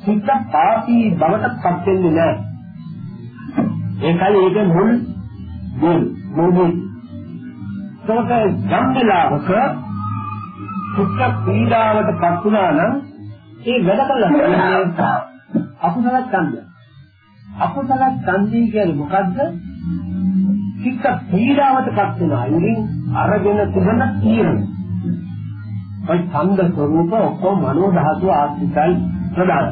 සිත පාපී බවට පත් වෙන්නේ නැහැ. ඒකයි ඒක මුල් මුල් මොහොත සෝක ජම්බලාවක සුත්ත පීඩාවට පත් වුණා නම් ඒ වැඩ කළා <laughs> අකුසල ඡන්ද අකුසල ඡන්දී කියන්නේ මොකද්ද? චිත්ත පීඩාවට පත් වුණා. ඉතින් අරගෙන තිබෙන තීරණ ඔය ඡන්ද ස්වરૂප ඔක්කොම මනෝ ධාතු ආශ්‍රිතයි ප්‍රදාන.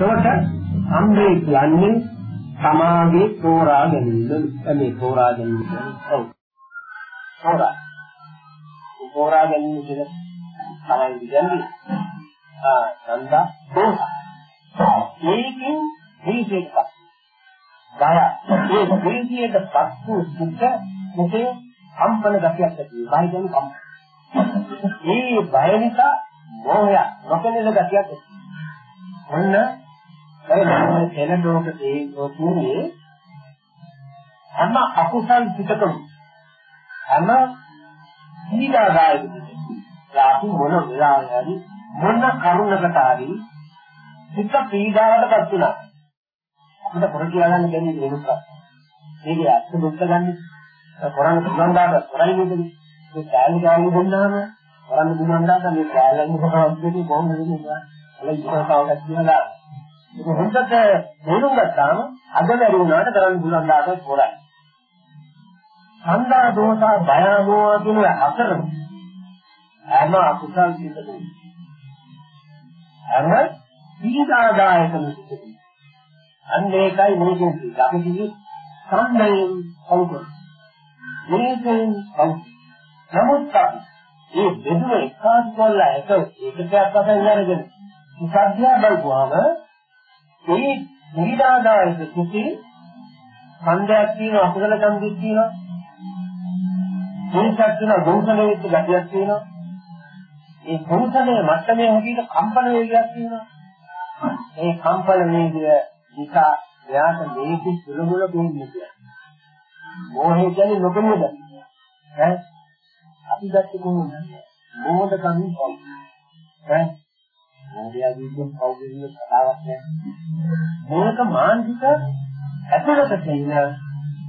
ඒකට සම්මේ කියන්නේ සමාගේ තෝරා ගැනීම. මේ තෝරා ගැනීම ඔව් තෝරා. තෝරා. ගැනීම කියන තමයි කියන්නේ ආ නන්දා දෝෂ ඒකෙන් දීසෙක්පත් ගය ඒ දීසියටපත් වූ සුද්ධ මොකේ කම්පන ගතියක් ඇති බය කියන්නේ කම්පන මේ බය නිසා මොහය නොකෙනෙන ගතියක් ඇති ඔන්න ඒ මම කෙන ලෝක ඒ කියන්නේ හැම අකුසල් පිටකම. හැම දීගාදායක යාපි මොන වෙලාවෙහරි මොන කරුණකට හරි සිත පීඩාවටපත් වෙනවා අපිට පොර කියලා ගන්න දෙන්නේ ඒක මේක ඇත්ත දුක්ඛ ගන්න. කොරන්න පුළුවන් දාට කරයි නේද? මේ කාලේ කාලේ දුන්නාම කරන්න පුළුවන් දාට මේ කාලේ මොකක්ද දෙන්නේ කොහොමද දෙන්නේ අල ඉස්සරහට කියලා ඒක හොඳට තේරුම් ගත්තාම අද බැරි වුණාට කරන්න පුළුවන් දාට පොරයි. සන්දා දෝසා බයමෝ කියන අතර හැම අකුසල් පිටකේ. හැම පීඩාදායක නිසිතේ. අන්න ඒකයි මේකෙන් අපි කිව්වේ සම්මයෙන් අවුක. මේකෙන් අවුක. නමුත් අපි මේ බෙදුව එකාස් කරලා එක ඒකටවත් අපෙන් අරගෙන ඉස්සද්ධියා බලපුවාම ඒ පීඩාදායක සිටි ඡන්දයක් තියෙනවා අකුසල ඡන්දයක් තියෙනවා දුක්ඛක් තියෙනවා දුක්ඛලෙ වෙච්ච ගතියක් තියෙනවා ඒ දුක්ඛලේ මට්ටමේ හැටියට කම්පන වේගයක් තියෙනවා. ඒ කම්පන වේගය නිසා එයාට මේකේ සුළුමුල දෙන්නේ කියන්නේ මෝහය කියන්නේ නොකමුද ඈ? අපි දැක්කේ කොහොමද මොහොත කමින් පව්. ඈ? මොහොතයදීම පව් දෙන්න කතාවක් නෑ. මේක මානසික ඇතුළත තියෙන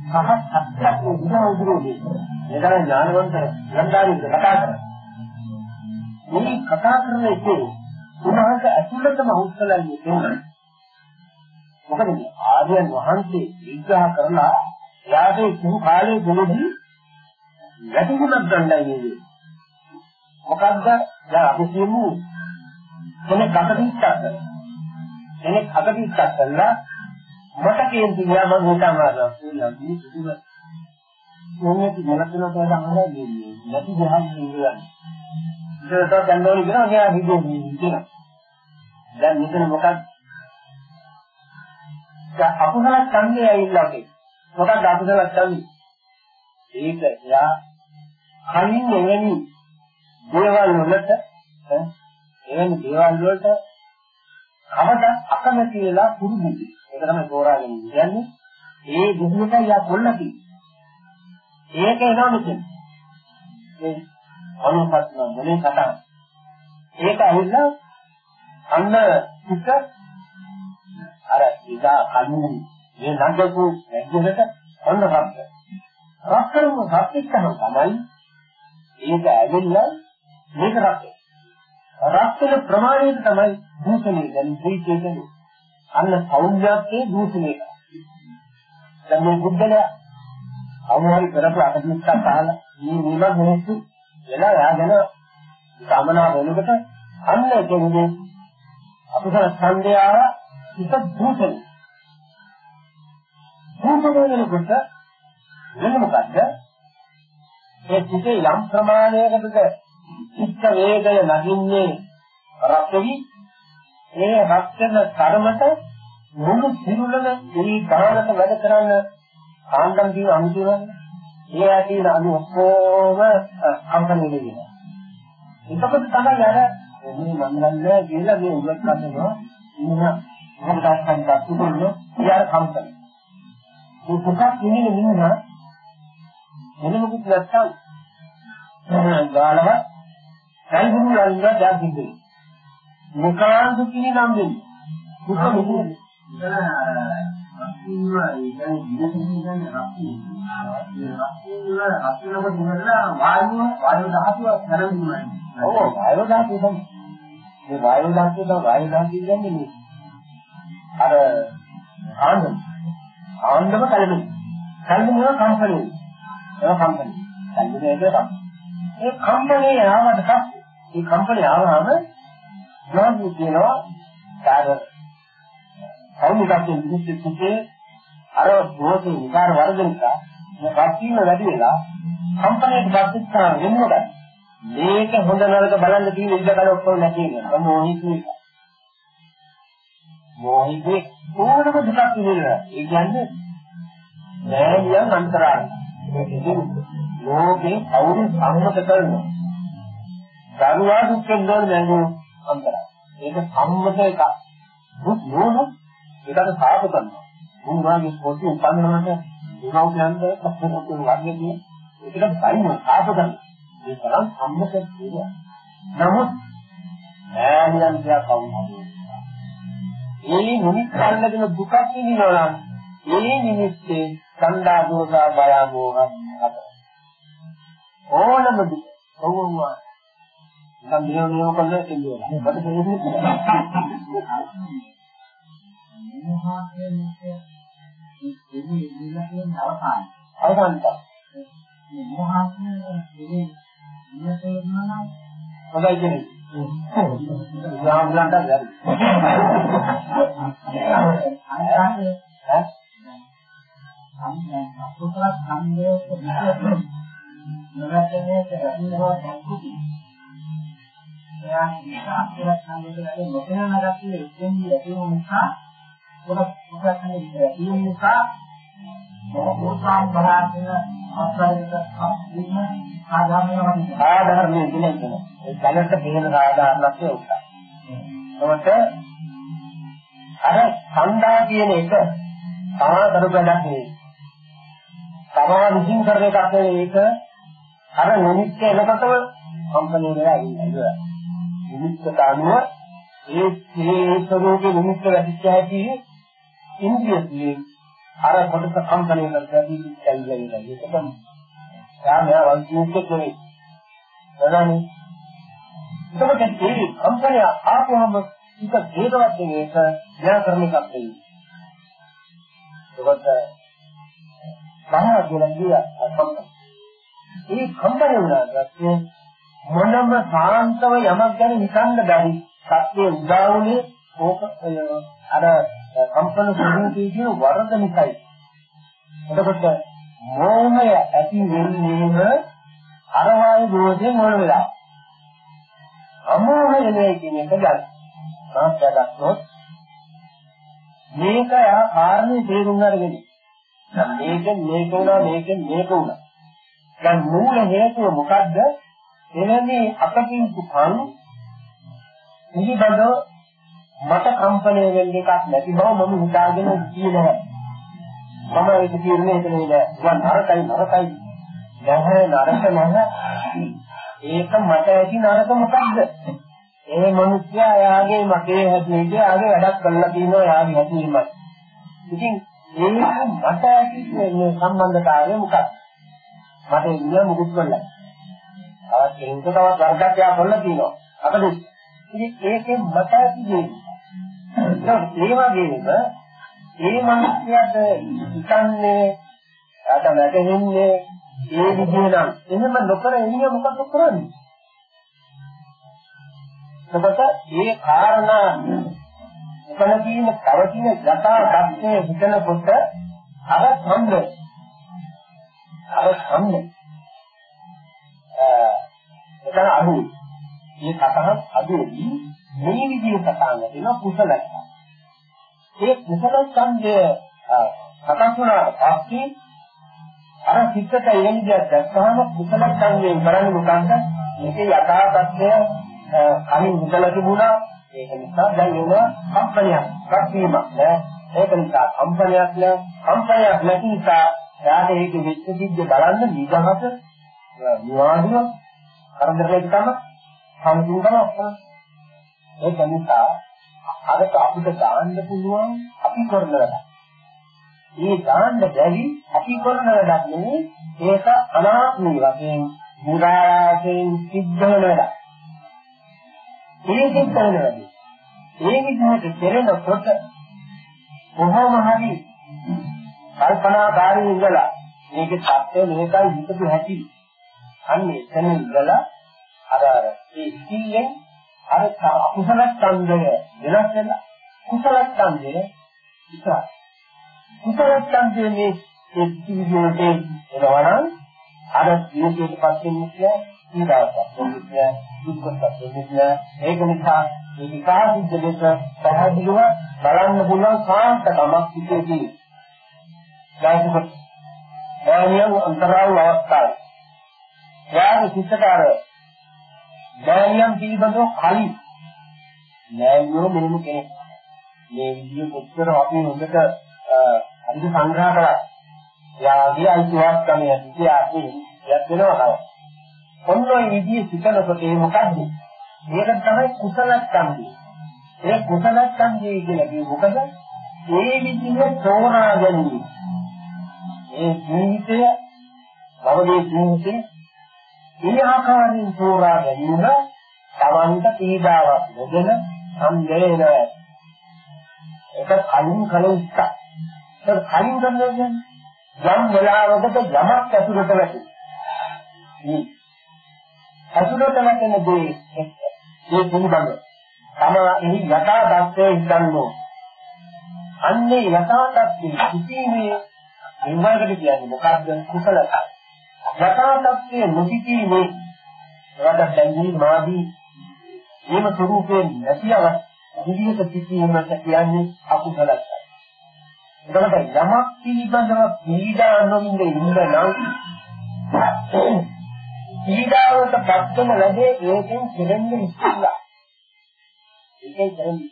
සහ සත්‍යයක් උදා උදුරෝදී ඒකන ඥානවන්ත ගන්ධාරින්ද කතා කරන්නේ. මේ කතා කරන එකේ උන්වහන්ස ඇතුළතම උත්සලන්නේ කියන්නේ මොකද ආර්යයන් වහන්සේ විග්‍රහ කරලා එයාගේ කුණු කාලේ ගොනදී ගැටුමක් ගන්නයි නෙවෙයි මොකද්ද? දැන් අපි කියමු කෙනෙක් අකටිච්චක් කරනවා. කෙනෙක් අකටිච්චක් කළා මට කියන්නේ මම හිතා මාරනවා කියලා කිව්වා මොන්නේ මොනකන තෝරන අහන්නේ නැති දෙයක් කියන්නේ ඉතින් තව දැන් ඕනේ කියනවා එයා හිතේ කියනවා දැන් මෙතන මොකක්ද දැන් අකුසල ඡන්දය ඇවිල්ලා ඔකේ මොකක්ද අකුසල ඡන්දය ඒක එයා කලින් එවැනි දේවල් වලට එවැනි දේවල් වලට කවද අකමැති වෙලා පුරුදු ඒක තමයි තෝරාගෙන කියන්නේ. ඒ විදිහට යා කොල්ලකි. ඒක එනවා මෙතන. ඒ අනුපත්න මොලේ කතාව. ඒක ඇවිල්ලා අන්න එක අර ඉදා කන්නේ මේ නංගපු ඇද්දකට අන්න රක්ක. රක්කම රක්කෙක්ම තමයි ඒක ඇවිල්ලා මේක රක්කේ. රක්කේ ප්‍රමාණයට තමයි දූෂණය දැන් දීචේකනේ අන්න සෞන්දර්යයේ දූෂණය. දැන් මේ බුද්ධලයා අවුහරි කරපු අකටුස්සක් අහලා මේ නිමක් මිනිස්සු එලා යාගෙන සමනා වෙනකොට අන්න කියන්නේ අකුසල ඡන්දයාව ඉත දූෂණය දූෂණය වෙනකොට වෙන මොකද්ද? ඒ සිටේ යම් ප්‍රමාණයකටද චිත්ත වේගය නගින්නේ රක්කවි ඒ රක්කන කර්මත මුළු සිරුරම ඒ ගානට වැඩ කරන්න ආන්දම් කියන අනුසුරන්නේ ඒ ඇතින අනු ඔක්කොම අංගන වෙනවා එතකොට තමයි අර මේ මංගල්‍ය කියලා මේ උගත් කරනවා ඉන්න මොකක්ද සංකල්ප තුනේ ඊයර කම්පන මේ පුතක් නිමින මින්නා මොන මොකද නැත්තම් ගාලව කල්ගුරු ලංගා දැක්කේ මුකාන්තු කිනි නම් දෙන්නේ මුක මුක අක්කින්වා ඒ කියන්නේ දිනකින් කියන්නේ අක්කින් ඒ අක්කින්ව අක්කිනකොට ඉවරලා වායුව වායු ධාතුව හැරෙන්නේ ඔව් වායු ධාතුව තමයි මේ වායු ධාතුව තමයි වායු ධාතුව කියන්නේ මේ අර ආන්දම ආන්දම කලබල කලබල කම්පණය ඒක කම්පණය කලබල ඒක තමයි ඒ කම්පණය ආවද පස්සේ ඒ කම්පණය ආවම ගාමී කියනවා කාර කවුරුකටද විදිහට අර දෝෂේ විකාර වර්ධ නිසා මේ කච්චීම වැඩි වෙලා කම්පණයට පස්සේ වෙන්නොත් මේක හොඳ නරක බලන්න තියෙන ඉඩකඩ ඔක්කොම නැති වෙනවා. මොහිතේ මොහිතේ ඕනම දුකක් නෙවෙයි ඒ කියන්නේ නෑනියන් අන්තරාය ලෝකේ කවුරු සම්මත කරනවා. දරුවා දුක්ෙන් දෝන නැගු අන්තරාය ඒක සම්මත එක දුක් නෝන ඒකට සාප කරනවා. මුන් වාගේ පොඩි උපන්නනකට විනෝදයන්ද කප්පොත් වර්ගයේ ඒකට සයින් සාප කරනවා. ඒ තරම් සම්මත කියලා. නමුත් ඈනියන් කියා කවුරුද? ඒ නිමිත් අල්ලගෙන දුකක් විඳිනවා නම් ඒ නිමිත්තේ සංදා දෝසා බය මෝහ අත. ඕනම දුක කොහොමද? නම් දිනෝ නියම කළේ කියන්නේ. මට තේරෙන්නේ මොහොතේක ඉතිරි ඉලක්කයෙන් අවසන්. අවසන්ත. මේ මොහොතේ ඉතිරි ඉලක්කයන් හොඳයි කියන්නේ. ඉස්ලාම්ලන්ට බැරි. අනිවාර්යයෙන් ඈ සම්මත අකුසල සම්මේත විදියට නරකනේ කරනවා දැක්කී. එයා ඉස්සරහට සම්මතයෙන් නොකරන ගැතිය එන්නේ ඇති නිසා පොඩක් පොඩක් නෙවෙයි ඒ නිසා මොහොතාන් බලාගෙන අපරිත අපින ආධාරණ ආධාරණය කියන්නේ ඒ දැනට පේන ආධාරණයක් උත්තර. ඒකට අර සංදා කියන එක තමා කරු බඩක් නෙවෙයි. තමා විසින් කරන එකක් නෙවෙයි ඒක අර නිමිත්ත එනකොටම කම්පණය වෙලා ඉන්නවා. නිමිත්තට අනුව ඒ ඒ ස්වરૂපේ නිමිත්ත වැටිච්ච හැටි ඉන්ද්‍රියයේ අර කොටස කම්පණය කරලා දීලා ඉන්නවා. ඒකම යාමය වංචික නෙවෙයි. එනනම් එතකොට මේ කම්පණය ආපුවම ඒක හේතුවක් නෙවෙයි ඒක ව්‍යාකරණ එකක් නෙවෙයි. ඒකට මහා ගුණිය අසම්පන්න. ඒ කම්පණය වුණාට මොනම සාන්තව යමක් ගැන හිතන්න බැරි සත්‍ය උදාවුනේ ඕක අර කම්පන ස්වરૂපයේ කියන වරද නිසායි. එතකොට මෝහය ඇති වෙන්නේම අර වායු දෝෂේ මොන වෙලාව. අමෝහය නේ කියන එක ගන්න. මාත්‍යගතොත් මේක යා කාරණේ තේරුම් අරගෙන. දැන් මේක මේක උනා මේක මේක උනා. දැන් මූල හේතුව මොකද්ද? එවැනි අපකින් සුඛං පිළිබඳ මට කම්පණය වෙන්න එකක් නැති බව මම හිතාගෙන කියනවා. මම ඒක කියන්නේ ඒක නෙවෙයි. වන් නරකයි නරකයි. නැහැ නරක නැහැ. ඒක මට ඇති නරක මොකද්ද? ඒ මිනිස්සයා එයාගේ මගේ හැදෙන්නේ එයාගේ වැඩක් කරලා තියෙනවා එයාගේ හැදීමයි. ඉතින් ඒක මට ඇති සම්බන්ධතාවය මොකක්ද? මට ඉන්න මුකුත් කරලා. තවත් කෙනෙකුට තවත් වර්ගයක් යා කරලා තියෙනවා. අපිට ඉතින් ඒකෙන් මට ඇති දෙන්නේ. ඒ වගේම ඒ මිනිස්යාට හිතන්නේ අද වැටෙන්නේ ඒ විදිහ නම් එහෙම නොකර එන්නේ මොකද කරන්නේ? ඔබට මේ කාරණා එතන තියෙන පවතින යථා தත්ත්වයේ හිතනකොට අර සම්ද අර සම්ද එතන අඩුයි. මේ සතහන් අඩුයි. මේ විදිහේ සතහන් වෙන කුසලයි. ඒ කුසල ඡන්දය සකස් වුණාට පස්සේ අර සිත්තට එන විදිහට දැක්කම කුසල ඡන්දයෙන් කරන්නේ මොකක්ද? මේකේ යථා තත්ත්වය කලින් හිතලා තිබුණා. ඒක නිසා දැන් එන කම්පනයක් ප්‍රතිමක් නෑ. ඒක නිසා කම්පනයක් නෑ. කම්පනයක් නැති නිසා එයාට ඒක වෙච්ච සිද්ධ බලන්න නිදහස නිවාදුව කරදරයක් තම සම්පූර්ණ ඔක්කොම ඒක නිසා අරක අපිට දාන්න පුළුවන් අපි කරන වැඩ. මේ දාන්න බැරි අපි කරන වැඩක් නෙවෙයි ඒක අනාත්මී වශයෙන් මුදායයෙන් සිද්ධ වෙන වැඩක්. ඒ සිද්ධ වෙන වැඩ. ඒ විදිහට කෙරෙනකොට කොහොම හරි කල්පනාකාරී ඉඳලා මේකේ සත්‍ය මේකයි හිතපු හැටි අන්න එතන ඉඳලා අර ඒ සිල්ලෙන් අර අකුසල ඡන්දය වෙනස් වෙලා කුසල ඡන්දය ඉස්සර කුසල ඡන්දයේ මේ ඒ කිවිදේ එනවනම් අර ජීවිතයට පස්සේ නිත්‍ය ඊදාවක් නිත්‍ය දුක්ඛත් නිත්‍ය ඒක නිසා මේ විකාශිත දෙක පැහැදිලිව බලන්න පුළුවන් සාන්තකමක් සිටේදී දැන් දැනියන් අන්තරාල් අවස්ථාවේ. යාගේ සිත්තට අර දැනියන් පිළිබඳව කලින් නෑයෝ මෙන්න කෙනෙක්. මේ විදිය කොච්චර අපි හොඳට අනිත් සංග්‍රහ කරා යාගේ අයිතිවාසිකම යටි අපි යත් වෙනවා ඔන්න ඔය විදිය සිතනකොට ඒ මොකද්ද? මේක තමයි කුසල ඡන්දය ඒ කුසල ඡන්දය කියලා කිව්ව මොකද? ඒ විදිහේ තෝරා ගැනීම. ඒ ජීවිතය භවයේ ජීවිතේ ඒ ආකාරයෙන් තෝරා ගැනීම තවන්ට පීඩාවක් දෙන සම්දේන ඒක කලින් කලින් ඉස්ස ඒක කලින් කරන්නේ යම් වෙලාවකට යමක් ඇතුළට වැටේ මේ ඇතුළට වැටෙන දේ ඒ පිළිබඳ. තම එහි යථා තත්ත්වයේ හිතන්නෝ. අන්නේ යථා තත්ත්වයේ සිටීමේ නිර්මාණකට කියන්නේ මොකක්ද කුසලතා. යථා තත්ත්වයේ නොසිටීමේ ඒකට දැන්නේ මාදී එහෙම ස්වરૂපයෙන් නැතිව විදිහට සිටීමට කියන්නේ අකුසලයි එතකොට යමක් පිළිබඳව පීඩා නොමින්ද ඉන්න නම් පීඩාවට පත්වන ලැබේ ඒකෙන් කෙරෙන්නේ ඉස්සලා. ඒකයි කරන්නේ.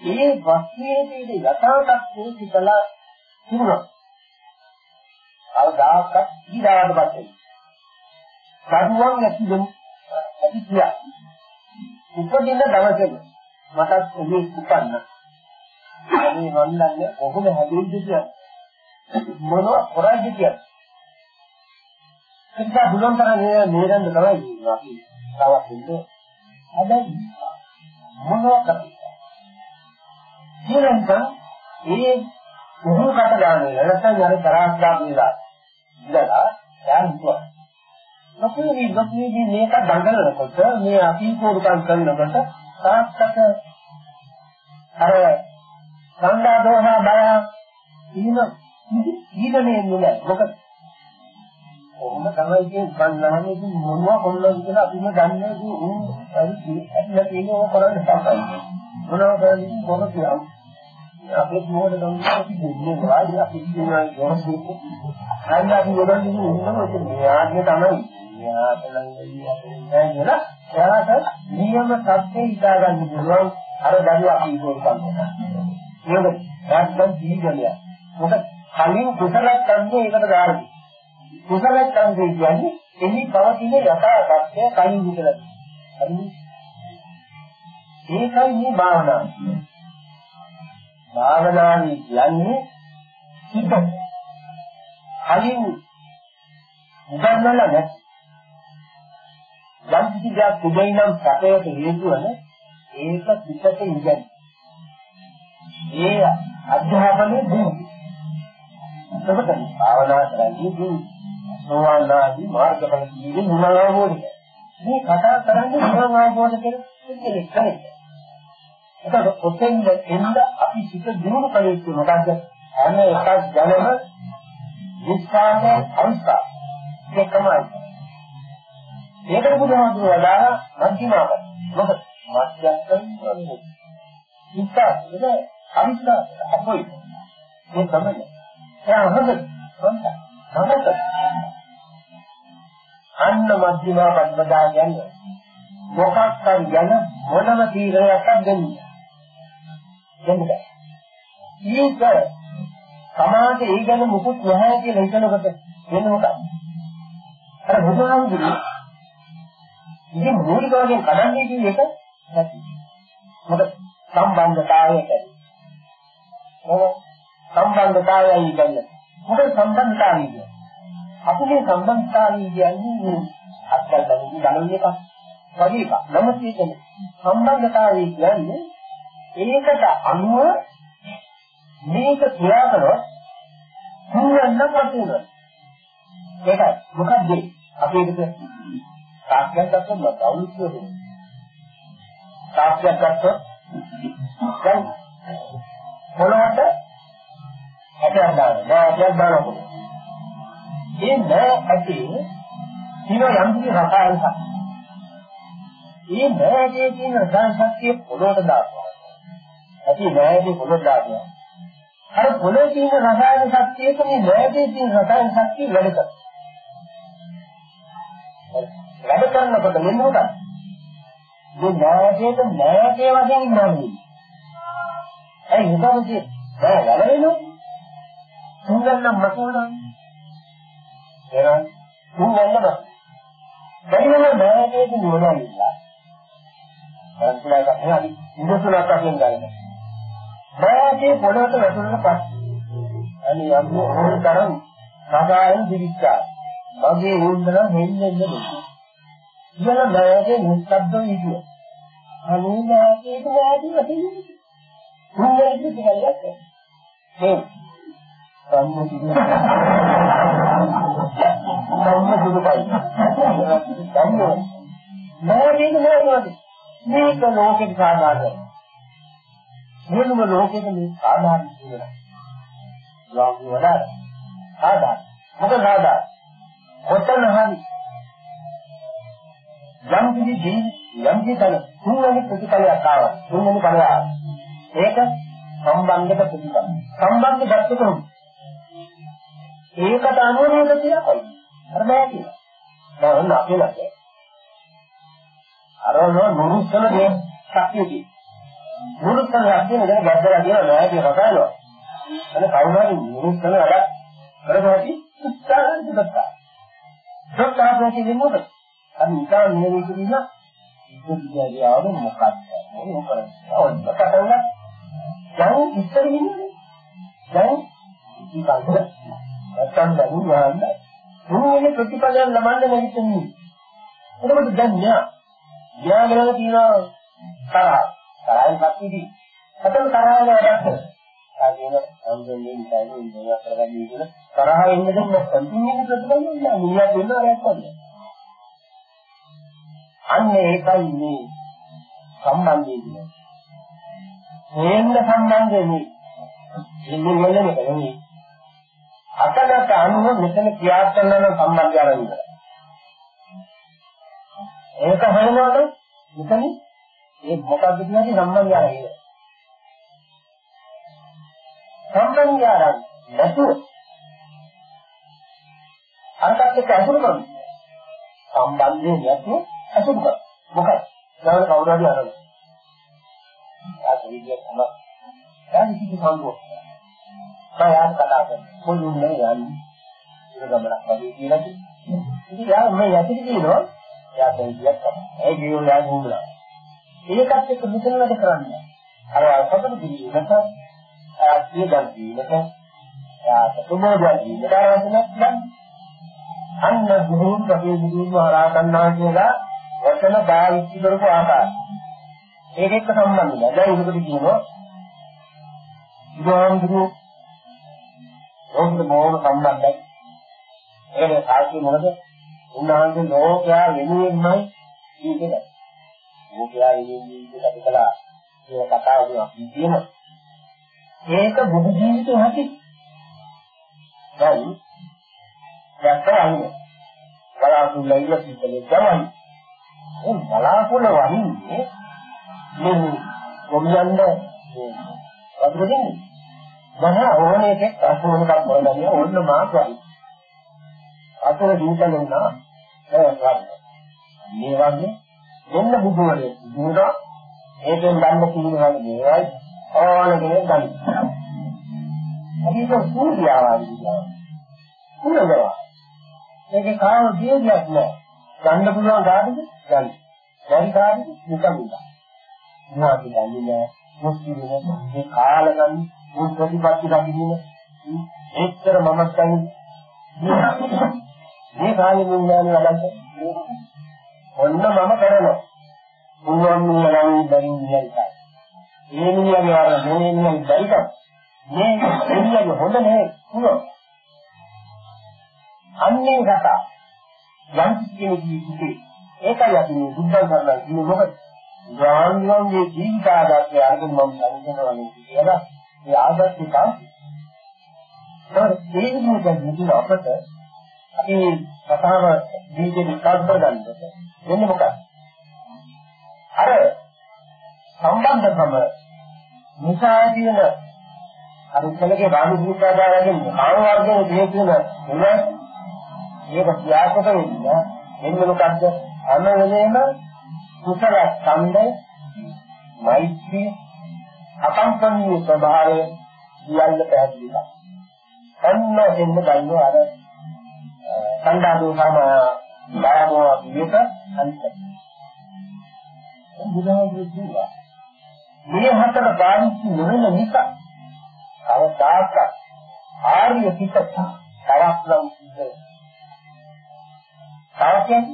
ඒ වස්තුවේ යථාර්ථය සිතලා තිබුණා. අවදාක පීඩාවට පත් වෙනවා. සතුන් ඇතිවෙන ඇති කියා. උපදින දවසේ මටත් ඔබේ උපන්න. මේ වන්දන්නේ කොහොම හැදෙයිද කියලා. මොනවා කරයිද කියලා. ඒක බුලන් තරන්නේ නේරන්න තමයි අපි තවත් ඉන්න. හැබැයි මොනවා කරන්නේ? ඊළඟට ඒ උහුකට ගානේ නැත්නම් අර තරහක් දාපිලා ඉඳලා යා හිතුවා. මොකද මේ ලොකුදී මේක දඟලනකොට මේ අපි කෝරුකම් කරනකොට තාත්තක අර සංඩා දෝහා බය ඉන්න ඊදනේ නෙල මොකද? කොහොම තමයි කියන්නේ කන්නානේ ඉතින් මොනවා කොල්ලද කියලා අපිම දන්නේ ඉතින් උන් හරි ඇట్లా තියෙනවා කරන්න තමයි. මොනවා කරන්නේ? කොහොමද අපේ මොකද ගන්නේ කිව්වේ වායි අපි කියනවා ගොරසුකු අන්න අපි ගොඩක් ඉන්නවා ඒක මෙයාගේ තමයි. මෙයාට නම් කියලා එයාට නියම සත්‍ය හිතා ගන්න පුළුවන්. අර දරුවා අපි ඉක්කොල් කරනවා මොකද නැත්නම් ජීවිතය මොකද කලින් කුසලයක් කරන්නේ ඒකට ගාරයි කුසලයක් කරන්නේ කියන්නේ එහි පවතින යථාර්ථය කලින් විතර හරිද? ඒකයි මේ භාවනාව කියන්නේ. භාවනාවේ කියන්නේ හිත. කලින් උගන්වලා නැත්. යම් කිසි දෙයක් කුදෙයි නම් සැපයට හේතු වන ඒක පිටට ඉගෙන. ඒ අධ්‍යාපනයේ දුක්. එතකොට භාවනා කරන්නේ දුක්. සෝවාන් ආදී මාර්ගඵල ජීවි මුලවෝද. මේ කතා කරන්නේ මොනවා අවබෝධ කරගන්න කෙනෙක්. එතකොට ඔතෙන්ද එන්න අපි සිත දිනු කළ යුතු මොකද්ද? හැම එකක් ගැනම විස්වාස අවස්ථා දෙකමයි. ඒකට බුදුහාමුදුරුවෝ වදාලා මධ්‍යමාව. මොකද මධ්‍යස්ථන් කියන්නේ විස්වාස ඉත අවිස්වාස අපොයි. මේ තමයි. එයා හොඳ හොඳ හොඳ අන්න මධ්‍යමාව පදා කියන්නේ මොකක් හරි ගැන මොනම තීරණයක් දෙන්නේ දෙන්න බෑ. ඒක සමාජයේ ඒ ගැන මුකුත් නැහැ කියලා හිතනකොට වෙන මොකක්ද? අර බුදුහාමුදුරුවෝ ඉතින් මූලික වශයෙන් කඩන්නේ කියන එක නැති. මොකද සම්බන්ධතාවය කියන්නේ. මොකද සම්බන්ධතාවයයි කියන්නේ. මොකද සම්බන්ධතාවය කියන්නේ. අපි මේ සම්බන්ධතාවය කියන්නේ අත්කල් දැනෙන්නේ දැනෙන්නේ එකක්. වගේ එකක්. නමුත් ඒක සම්බන්ධතාවය කියන්නේ ඒකට අනුව මේක ක්‍රියා කරොත් හුවන්න පතුන. ඒකයි මොකක්ද අපි ඒකට සාක්ෂියක් ගත්තොත් අවුලක් වෙනවා. සාක්ෂියක් ගත්තොත් දැන් මොනවට ඇටයක් දානවා. නෑ ඇටයක් දානවා. ඒ නෑ ඇටේ තින යම් කිසි රසායනික. ඒ නෑගේ තියෙන රසායන ශක්තිය පොළොවට දානවා. ඇති නෑදී පොළොව දානවා. අර පොළොවේ තියෙන රසායන ශක්තියක මේ නෑදී තියෙන රසායන ශක්තිය වැඩ කරනවා. වැඩ කරනකොට මෙන්න මොකද? මේ නෑදේට නෑදේ වශයෙන් ඉන්නවා. ඒ හිතන්නේ නෑ වැඩ තුන්ගන්න මතුවන. එහෙනම් තුන්ගන්න බෑ. බැරිවම නෑදේට නෝනා ඉන්නවා. අන්තිමට අපි ඉඳුණක් අහින් ගන්නවා. බාගේ පොළොවට වැටුණාට පස්සේ අනේ අම්මෝ ඕන තරම් සාගායෙන් දිවිච්චා. මගේ වුණා හෙන්නේ නෙමෙයි. ඉතල බාගේ නිස්සබ්ද විදිය. අනේ මාකේට වාදී වටින්නේ. උන්වැරදි දෙයක් ඒ සම්මුති සම්මුති සම්මුති මාකේට නෑ මේක ලෝකෙට සාධාරණයි. සියලුම ලෝකෙක මේ සාධාරණ කියලා. වාග්ය වඩා සාධාරණ. මොකද සාධාරණ? කොතන හරි යම් කිසි ජීවි යම් කිසි තල තුන්වෙනි ප්‍රතිඵලයක් ආවා. තුන්වෙනි ඵලය ආවා. ඒක සම්බන්ධක ප්‍රතිපද. සම්බන්ධ ගත්තොත් ඒකට අනුව මේක කියලා කොයි. අර බෑ කියලා. දැන් අපේ ලක්ෂය. අර නුරුස්සන දේ ශක්තියදී. නුරුස්සන ශක්තිය නේද ගැද්දලා කියන නෑ කියලා කතාවනවා. අනේ කවුරුහරි නුරුස්සන වැඩ කරගatti උත්සාහයෙන් දෙත්තා. සත්‍යාවෝ කියන්නේ මොකද? අන්න ඉතා නියමිත කියලා ඉතිරියදී ආවම මොකක්ද? මොකද කරන්නේ? ඔය කතාවල දැන් ඉස්සර ඉන්නේ. දැන් ඉතින් කල්පනා නැත්තම් දැන් යන්න. මොන්නේ ප්‍රතිපලයන් ලබන්න නැතිනේ. එතකොට දැන් න්යා න්යාගලව තියෙනවා තරහ. තරහෙන් පස්සේදී. අතන තරහව වැඩක් කරනවා. ආගෙන සම්බන්ධයෙන් ඉඳලා ඉඳලා කරගන්නේ කියන තරහ එන්නේ නැත්නම් ඉන්නේ ප්‍රතිපලයන් නෑ. නියක් වෙන ආරයක් වගේ. අන්න ඒකයි මේ සම්බන්ධය කියන්නේ. හේන්න සම්බන්ධය නේ. ඉන්නේ මොන්නේ නෙමෙයි. අතලට අනුව මෙතන ක්‍රියාත්මක කරන සම්බන්ධය ආරම්භ ඒක හොයනකොට මෙතන ඒ මොකක්ද කියන්නේ? සම්බන්ධය ආරම්භ සම්බන්ධය ආරම්භ නැතුව අරකට එක්ක අසුරු කරනවා සම්බන්ධය නැතුව අසුරු කරනවා මොකක්ද? ගාන කවුරු හරි අරගෙන. ආ විදිය තමයි. දැන් කිසි සම්බන්ධයක් මම යාන් කතා කරනවා පොළුන්නේ යන්නේ. ඉර ගමනක් වගේ කියලා. ඉතින් යා මේ යටිට කියනවා. යා දෙවියක් තමයි. ඒ ජීවෝ යා ගුණලා ඒකත් එක්ක මෙතන වැඩ කරන්නේ අර සතර දිවිකට ආත්මිය ගන්න දීලක යා සතුමෝදන් දීලක ආරම්භන අන්න බුදුන් කපේ බුදුන් මහරහතන්නා කියලා වචන පාවිච්චි කරපු ආකාරය ඒක එක්ක සම්බන්ධයි දැන් උකට කියනවා බුදුහාමුදුරුවෝ ඕකට මොන සම්බන්ධයි? ඒකේ සාක්ෂි මොකද? උන්වහන්සේ ලෝකයා වෙනුවෙන්මයි ජීවිතේ. ලෝකයා වෙනුවෙන් ජීවිතය කළා. මේ කතාව කියන ඒක බුදු ජීවිතේ ඇති. දැන් දැක්කම බලාපොරොත්තු ලයිලා සිටලේ තමයි. ඒ බලාපොරොත්තු වහින්නේ මේ ගොම්යන්ද වතුර දෙන්නේ. මම ඕන එකෙක් අසෝනකක් බලන්නේ ඕන්න මාසයි. අතර දීතලුණා ඒ මේ වගේ දෙන්න බුදුවරේ දුනා ඒකෙන් ගන්න කිව්වා මේවයි ඕන කෙනෙක් ගන්න. ඒක සූර්යාවයි කියනවා. සූර්යදවා. ඒකේ කාම දියුණුවක් නෑ. ගන්න පුළුවන් කාටද? ගන්න. වැඩි කාටද? නිකන් නිකන්. මොනවද කියන්නේ? මුස්ලිම් මේ කාල ගන්න මේ ප්‍රතිපත්ති දකින්න ඒත්තර මම කියන්නේ මේ කාලේ මුන්නානේ වඩන්න ඔන්න මම කරනවා. මුන්වන් මුන්නානේ බැරි නියයි ඒ නියගේ අර මේ නියයි බැරිද මේ නියගේ හොඳ නේ පුරෝ අන්නේ කතා. යම් කෙනෙක් ජීවිතේ ඒකයි අපි මේ බුද්ධ ධර්මය කියන්නේ මොකද? ගාන්ධිගේ ජීවිත ආදර්ශය අරගෙන මම සංකේතනවා කියලා ඒ ආදර්ශික ඒ විදිහට මුදින අපට අපි කතාව දීගේ විකාශ කරගන්න වෙන්නේ මොකක්ද? අර සම්බන්ධකම නිසා කියන අර ඉතලගේ බාහු භූතාදාරයෙන් කාම වර්ගයේ දේ කියන එන මේක ත්‍යාගක වෙන්නේ එන්නේ මොකද්ද? අන වෙලේම කුසල ඡන්දය මෛත්‍රී අකම්පනීය ස්වභාවය සියල්ල පැහැදිලිලා. අන්න එන්න ගන්නවා අර සංදාදෝසම බාරමෝ විවේක අන්ත. බුදුහාමුදුරුවෝ මේ හතර පාවිච්චි නොවන නිසා අවදාක ආර්ය පිටක තරස්ලම් සිද්ධ. තාකෙන්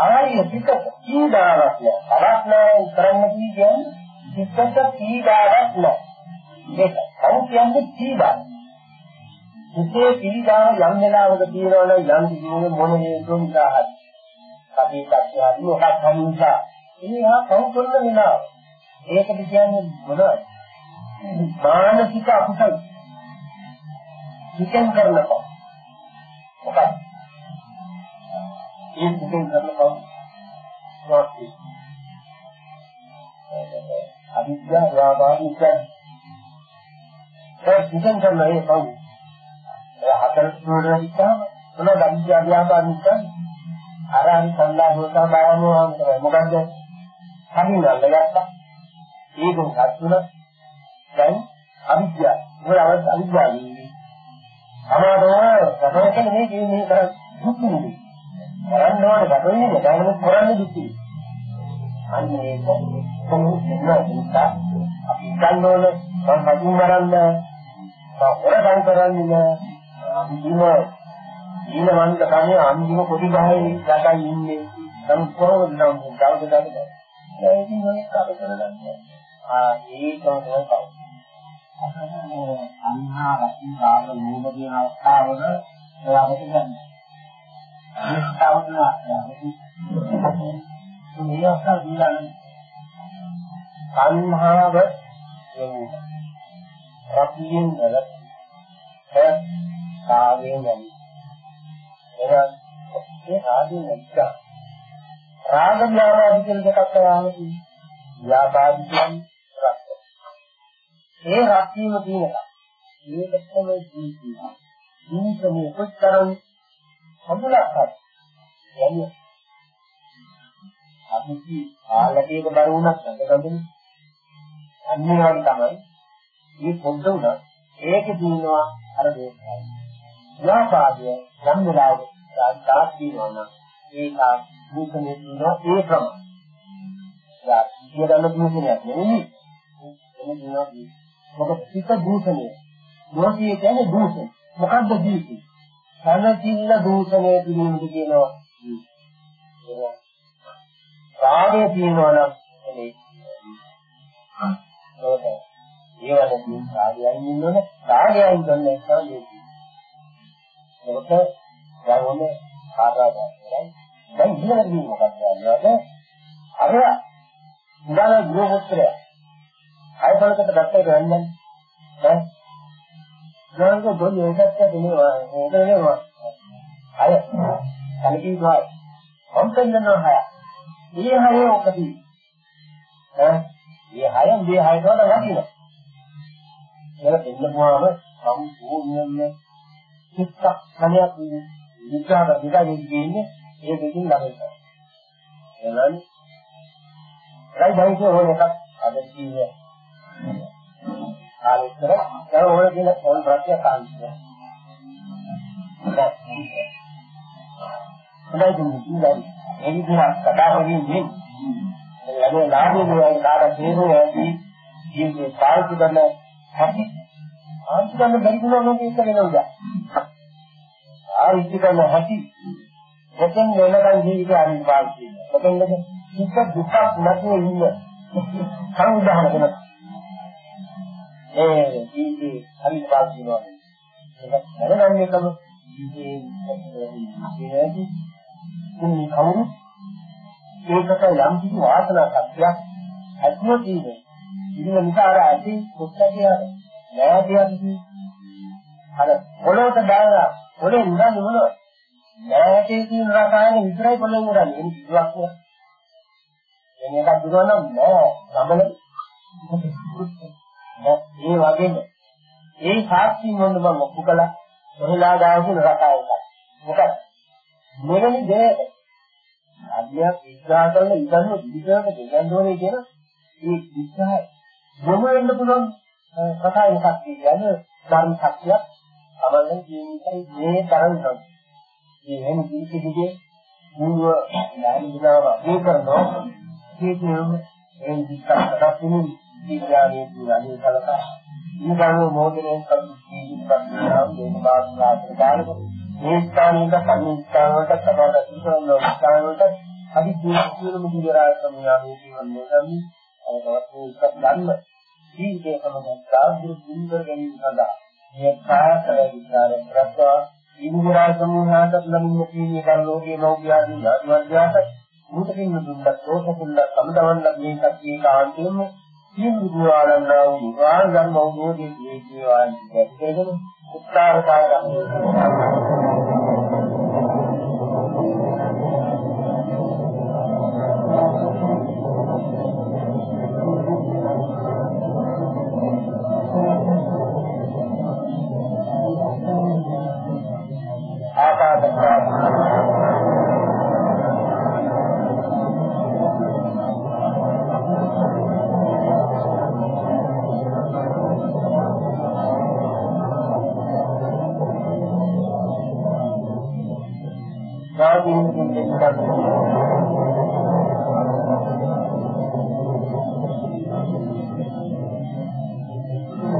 ආර්ය පිටක කීදාවක් නෑ. තරස්ලම් කරන්න කියන්නේ සිතට පීඩාවක් නැහැ. මේක කවුරු කියන්නේ පීඩා. සිතේ පීඩාව යම් වෙලාවක තියෙනවනම් යම් දිනුනේ මොන හේතුව නිසා හරි. අපි කච්චාදී මොකක් හරි නිසා. ඒවා කවුරු කරන වෙලාව. ඒකට කියන්නේ මොනවද? මානසික අකුසල. හිතෙන් කරනකොට. මොකක්ද? ඒ හිතෙන් කරනකොට අවිද්‍යාව ව්‍යාපාරික ඒ පිටෙන් කරන ඒ පව්. ඒ හතර තුනට ඉස්සම මොන ගම්ජා ව්‍යාපාරික ආරාමි සංලා හොතා බලනවා මොකද්ද? හරිනල්ල ගත්තා. ඒක හත්තුන දැන් අවිද්‍යාව. මොකද අවස් අවිද්‍යාව ඉන්නේ. අමාරුව සතරකනේ මේ කියන්නේ කර දුක් නෙමෙයි. කරන්න ඕනේ ගැටෙන්නේ නැහැ. කරන්නේ දුක් නෙමෙයි. අන්න ඒක කොහොමද නිසා අපි ගන්න ඕනේ මම කටින් මරන්න මම හොරගම් කරන්නේ අපි දින දින වන්ද කන්නේ අන්තිම කොටි ගහේ යටයි ඉන්නේ. නම් කොහොමද නම් දවස් දෙකකට ඒ ඉතින් ඔය කඩ කරගන්නේ. ආ ඒක තමයි කවුද අන්හා රකින් කාම මූල කියන අවස්ථාවල ඔයාලට ගන්න. අනිත් අවස්ථාවල මේ අවස්ථාව දීලා නම් සංහාව කියන්නේ. රතියෙන් වල ඒ කාගෙන් යන්නේ. එහෙනම් ඒ ආදී නැත්ත රාග ව්‍යාපාද කියන දෙකක් කරාමදී ව්‍යාපාද කියන්නේ රත් ඒ රත් වීම තියෙනවා. මේක තමයි ජීවිතය. ජීවිතේ කොච්චරම් සම්බලක් කියන්නේ අපි කී ආලකයක බර වුණත් නැගගන්නේ අන්නේ වගේ තමයි. මේ පොඩ්ඩ උනා ඒකේ තියෙනවා අර දේශය ව්‍යාපාදය යම් වෙලාවක දාත් තියෙනවා නම් ඒක භූතනේ තියෙනවා ඒ ප්‍රමාණය. යා කියදන්න භූතනයක් නෙවෙයි එන්නේ තියෙනවා මොකද පිට භූතනේ දෝෂිය කියන්නේ දූෂණ මොකද්ද දීපේ සනකින්න දූෂණය පිළිබඳ කියනවා රාගය තියෙනවා නම් එනේ. ඒවට ඒවලදී රාගයයි ඉන්නෝනේ රාගයයි ඉන්නේ නැහැ ඒක දැන් ඔන්නේ ආදායයි දැන් ඉන්නදී මොකක්ද කියන්නේ අර ඉඳලා ගෘහපුත්‍රය අයපලකට දැක්කේ වෙන්නේ ඈ ගානක බොල් එකක් දෙනවා ඒක නෙවෙයි අය කලකී ගායි කොම්පෙන්දනවා හය. මේ හය ඔකදී. ඈ මේ හයෙන් මේ හය වල වදිනවා. ඒක දෙන්නවාම සම්පූර්ණයෙන්ම චිත්ත කණයක් විචාර දෙකකින් කියන්නේ. ඒ දෙකින් ළඟට. එහෙනම් රයි බයික ඕන එකක් අද කියන්නේ. ආලෙතර ඒ ඕන කියන ඕන ප්‍රත්‍ය කාන්තිය හොඳයි දුන්නේ ඒ විදිහට කතා කරන්නේ ලැබෙන ලාභය වල කාට තේරුම් ඇති ජීවිතේ පාවිච්චි කරන හැටි. පාවිච්චි කරන බැරි වුණා නම් ඒක වෙනවා. පාවිච්චි කරන හැටි මෙතෙන් වෙනකන් ජීවිතේ අරින් පාවිච්චි කරනවා. මෙතෙන් දුක දුක නැතුව ඉන්න සංවිධානය කරන ඒ ජීවිතේ අරින් පාවිච්චි කරනවා. ඒක දැනගන්න එකම ජීවිතේ මේ කවුරු ඒකට යම් කිසි වාසනා ශක්තියක් ඇතුව තියෙනවා. ඉතින් නිසා අර ඇති පුස්තකයේ නෑ කියන්නේ අර පොළොවට දාලා පොළේ ඉඳන් මොන නෑටේ තියෙන රසායන විතරයි පොළෙන් උරන්නේ. ඒක කිව්වක් නෑ. එන්නේ එකක් දුරනම් නෑ. සම්බල ඒ වගේම ඒ සාක්ෂි මොන්න මම ඔප්පු කළා. ඔහෙලා ගාවු රසායනයක්. මොකද මෙවැනි දේ අධ්‍යක් විග්‍රහ කරන ඉඳන් විදිහට දෙන්න ඕනේ කියන මේ විග්‍රහය මොම වෙන්න පුළුවන් කතා එකක් කියන්නේ ධර්ම සත්‍යයක් අවලෙන් ජීවිතේ මේ තරම් තමයි. මේ වෙන කිසිදෙකේ මුව නැරිදාව මේ කරනවා. මේ කියන ඒ විස්තරයක් තියෙන විද්‍යාවේ දිවාලේ කලක ඊගාව මොදෙන් කප්පි ජීවිතයක් නම් මේ බාස්ලාට දාලා මේ ස්ථානයක සංස්ථාන වලට සමාන ඉස්සරන ස්ථාන වලට අදි ජීවිතේම දිවරා සම්මානයේ කියන්නේ තමයි අවතවත් එකක් ගන්න ජීවිතේ සමග සාධු දුන්දර ගැනීම සඳහා මේ කායතර විචාර ප්‍රත්‍යා ඉන්දිරා සමූහයට ලැබෙන කීයේ කල්ලෝගේ ලෝකියාදී ආදිවාසීට මුතකින් දුන්නත් දෝෂකුල්ල සමදවන්න මේකත් ඒ කාන්තේම සියලු දුආලන්නා වූ නිවාන් ගන්න වූ මේ ජීවාන් දෙකේම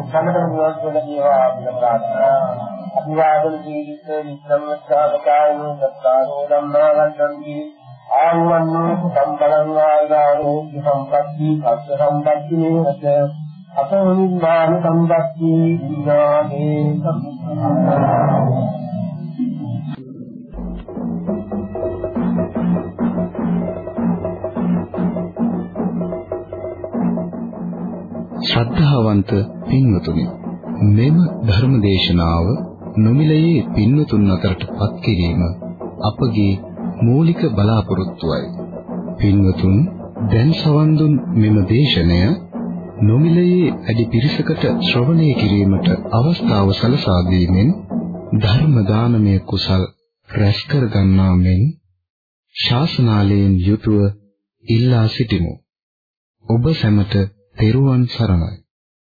සමතන විවාහ වල ඒවා අපිට ප්‍රාර්ථනා අභිවාදන ජීවිත වික්‍රමස්ථාපකායෝ සත්තාරෝ ධම්මා වන්දන්ති ආයුවන්නෝ සම්බලං ආයුරෝ සම්පත්ති සත්‍ය සම්පත්ති නේත අතෝනිදාන සම්පත්ති විඥානේ සම්පත්ති ශ්‍රද්ධාවන්ත පින්වතුනි මෙම ධර්ම දේශනාව නොමිලයේ පින්වතුන් අතරටපත් කිරීම අපගේ මූලික බලාපොරොත්තුවයි. පින්වතුන් දැන් සවන් දුන් මෙම දේශනය නොමිලයේ අඩි පිරිසකට ශ්‍රවණය කිරීමට අවස්ථාව සලසා දීමෙන් ධර්ම දානමය කුසල් රැස් කර ගන්නා මෙන් ශාසනාලයෙන් යුතුව ඉල්ලා සිටිමු. ඔබ සැමට තෙරුවන් සරණයි.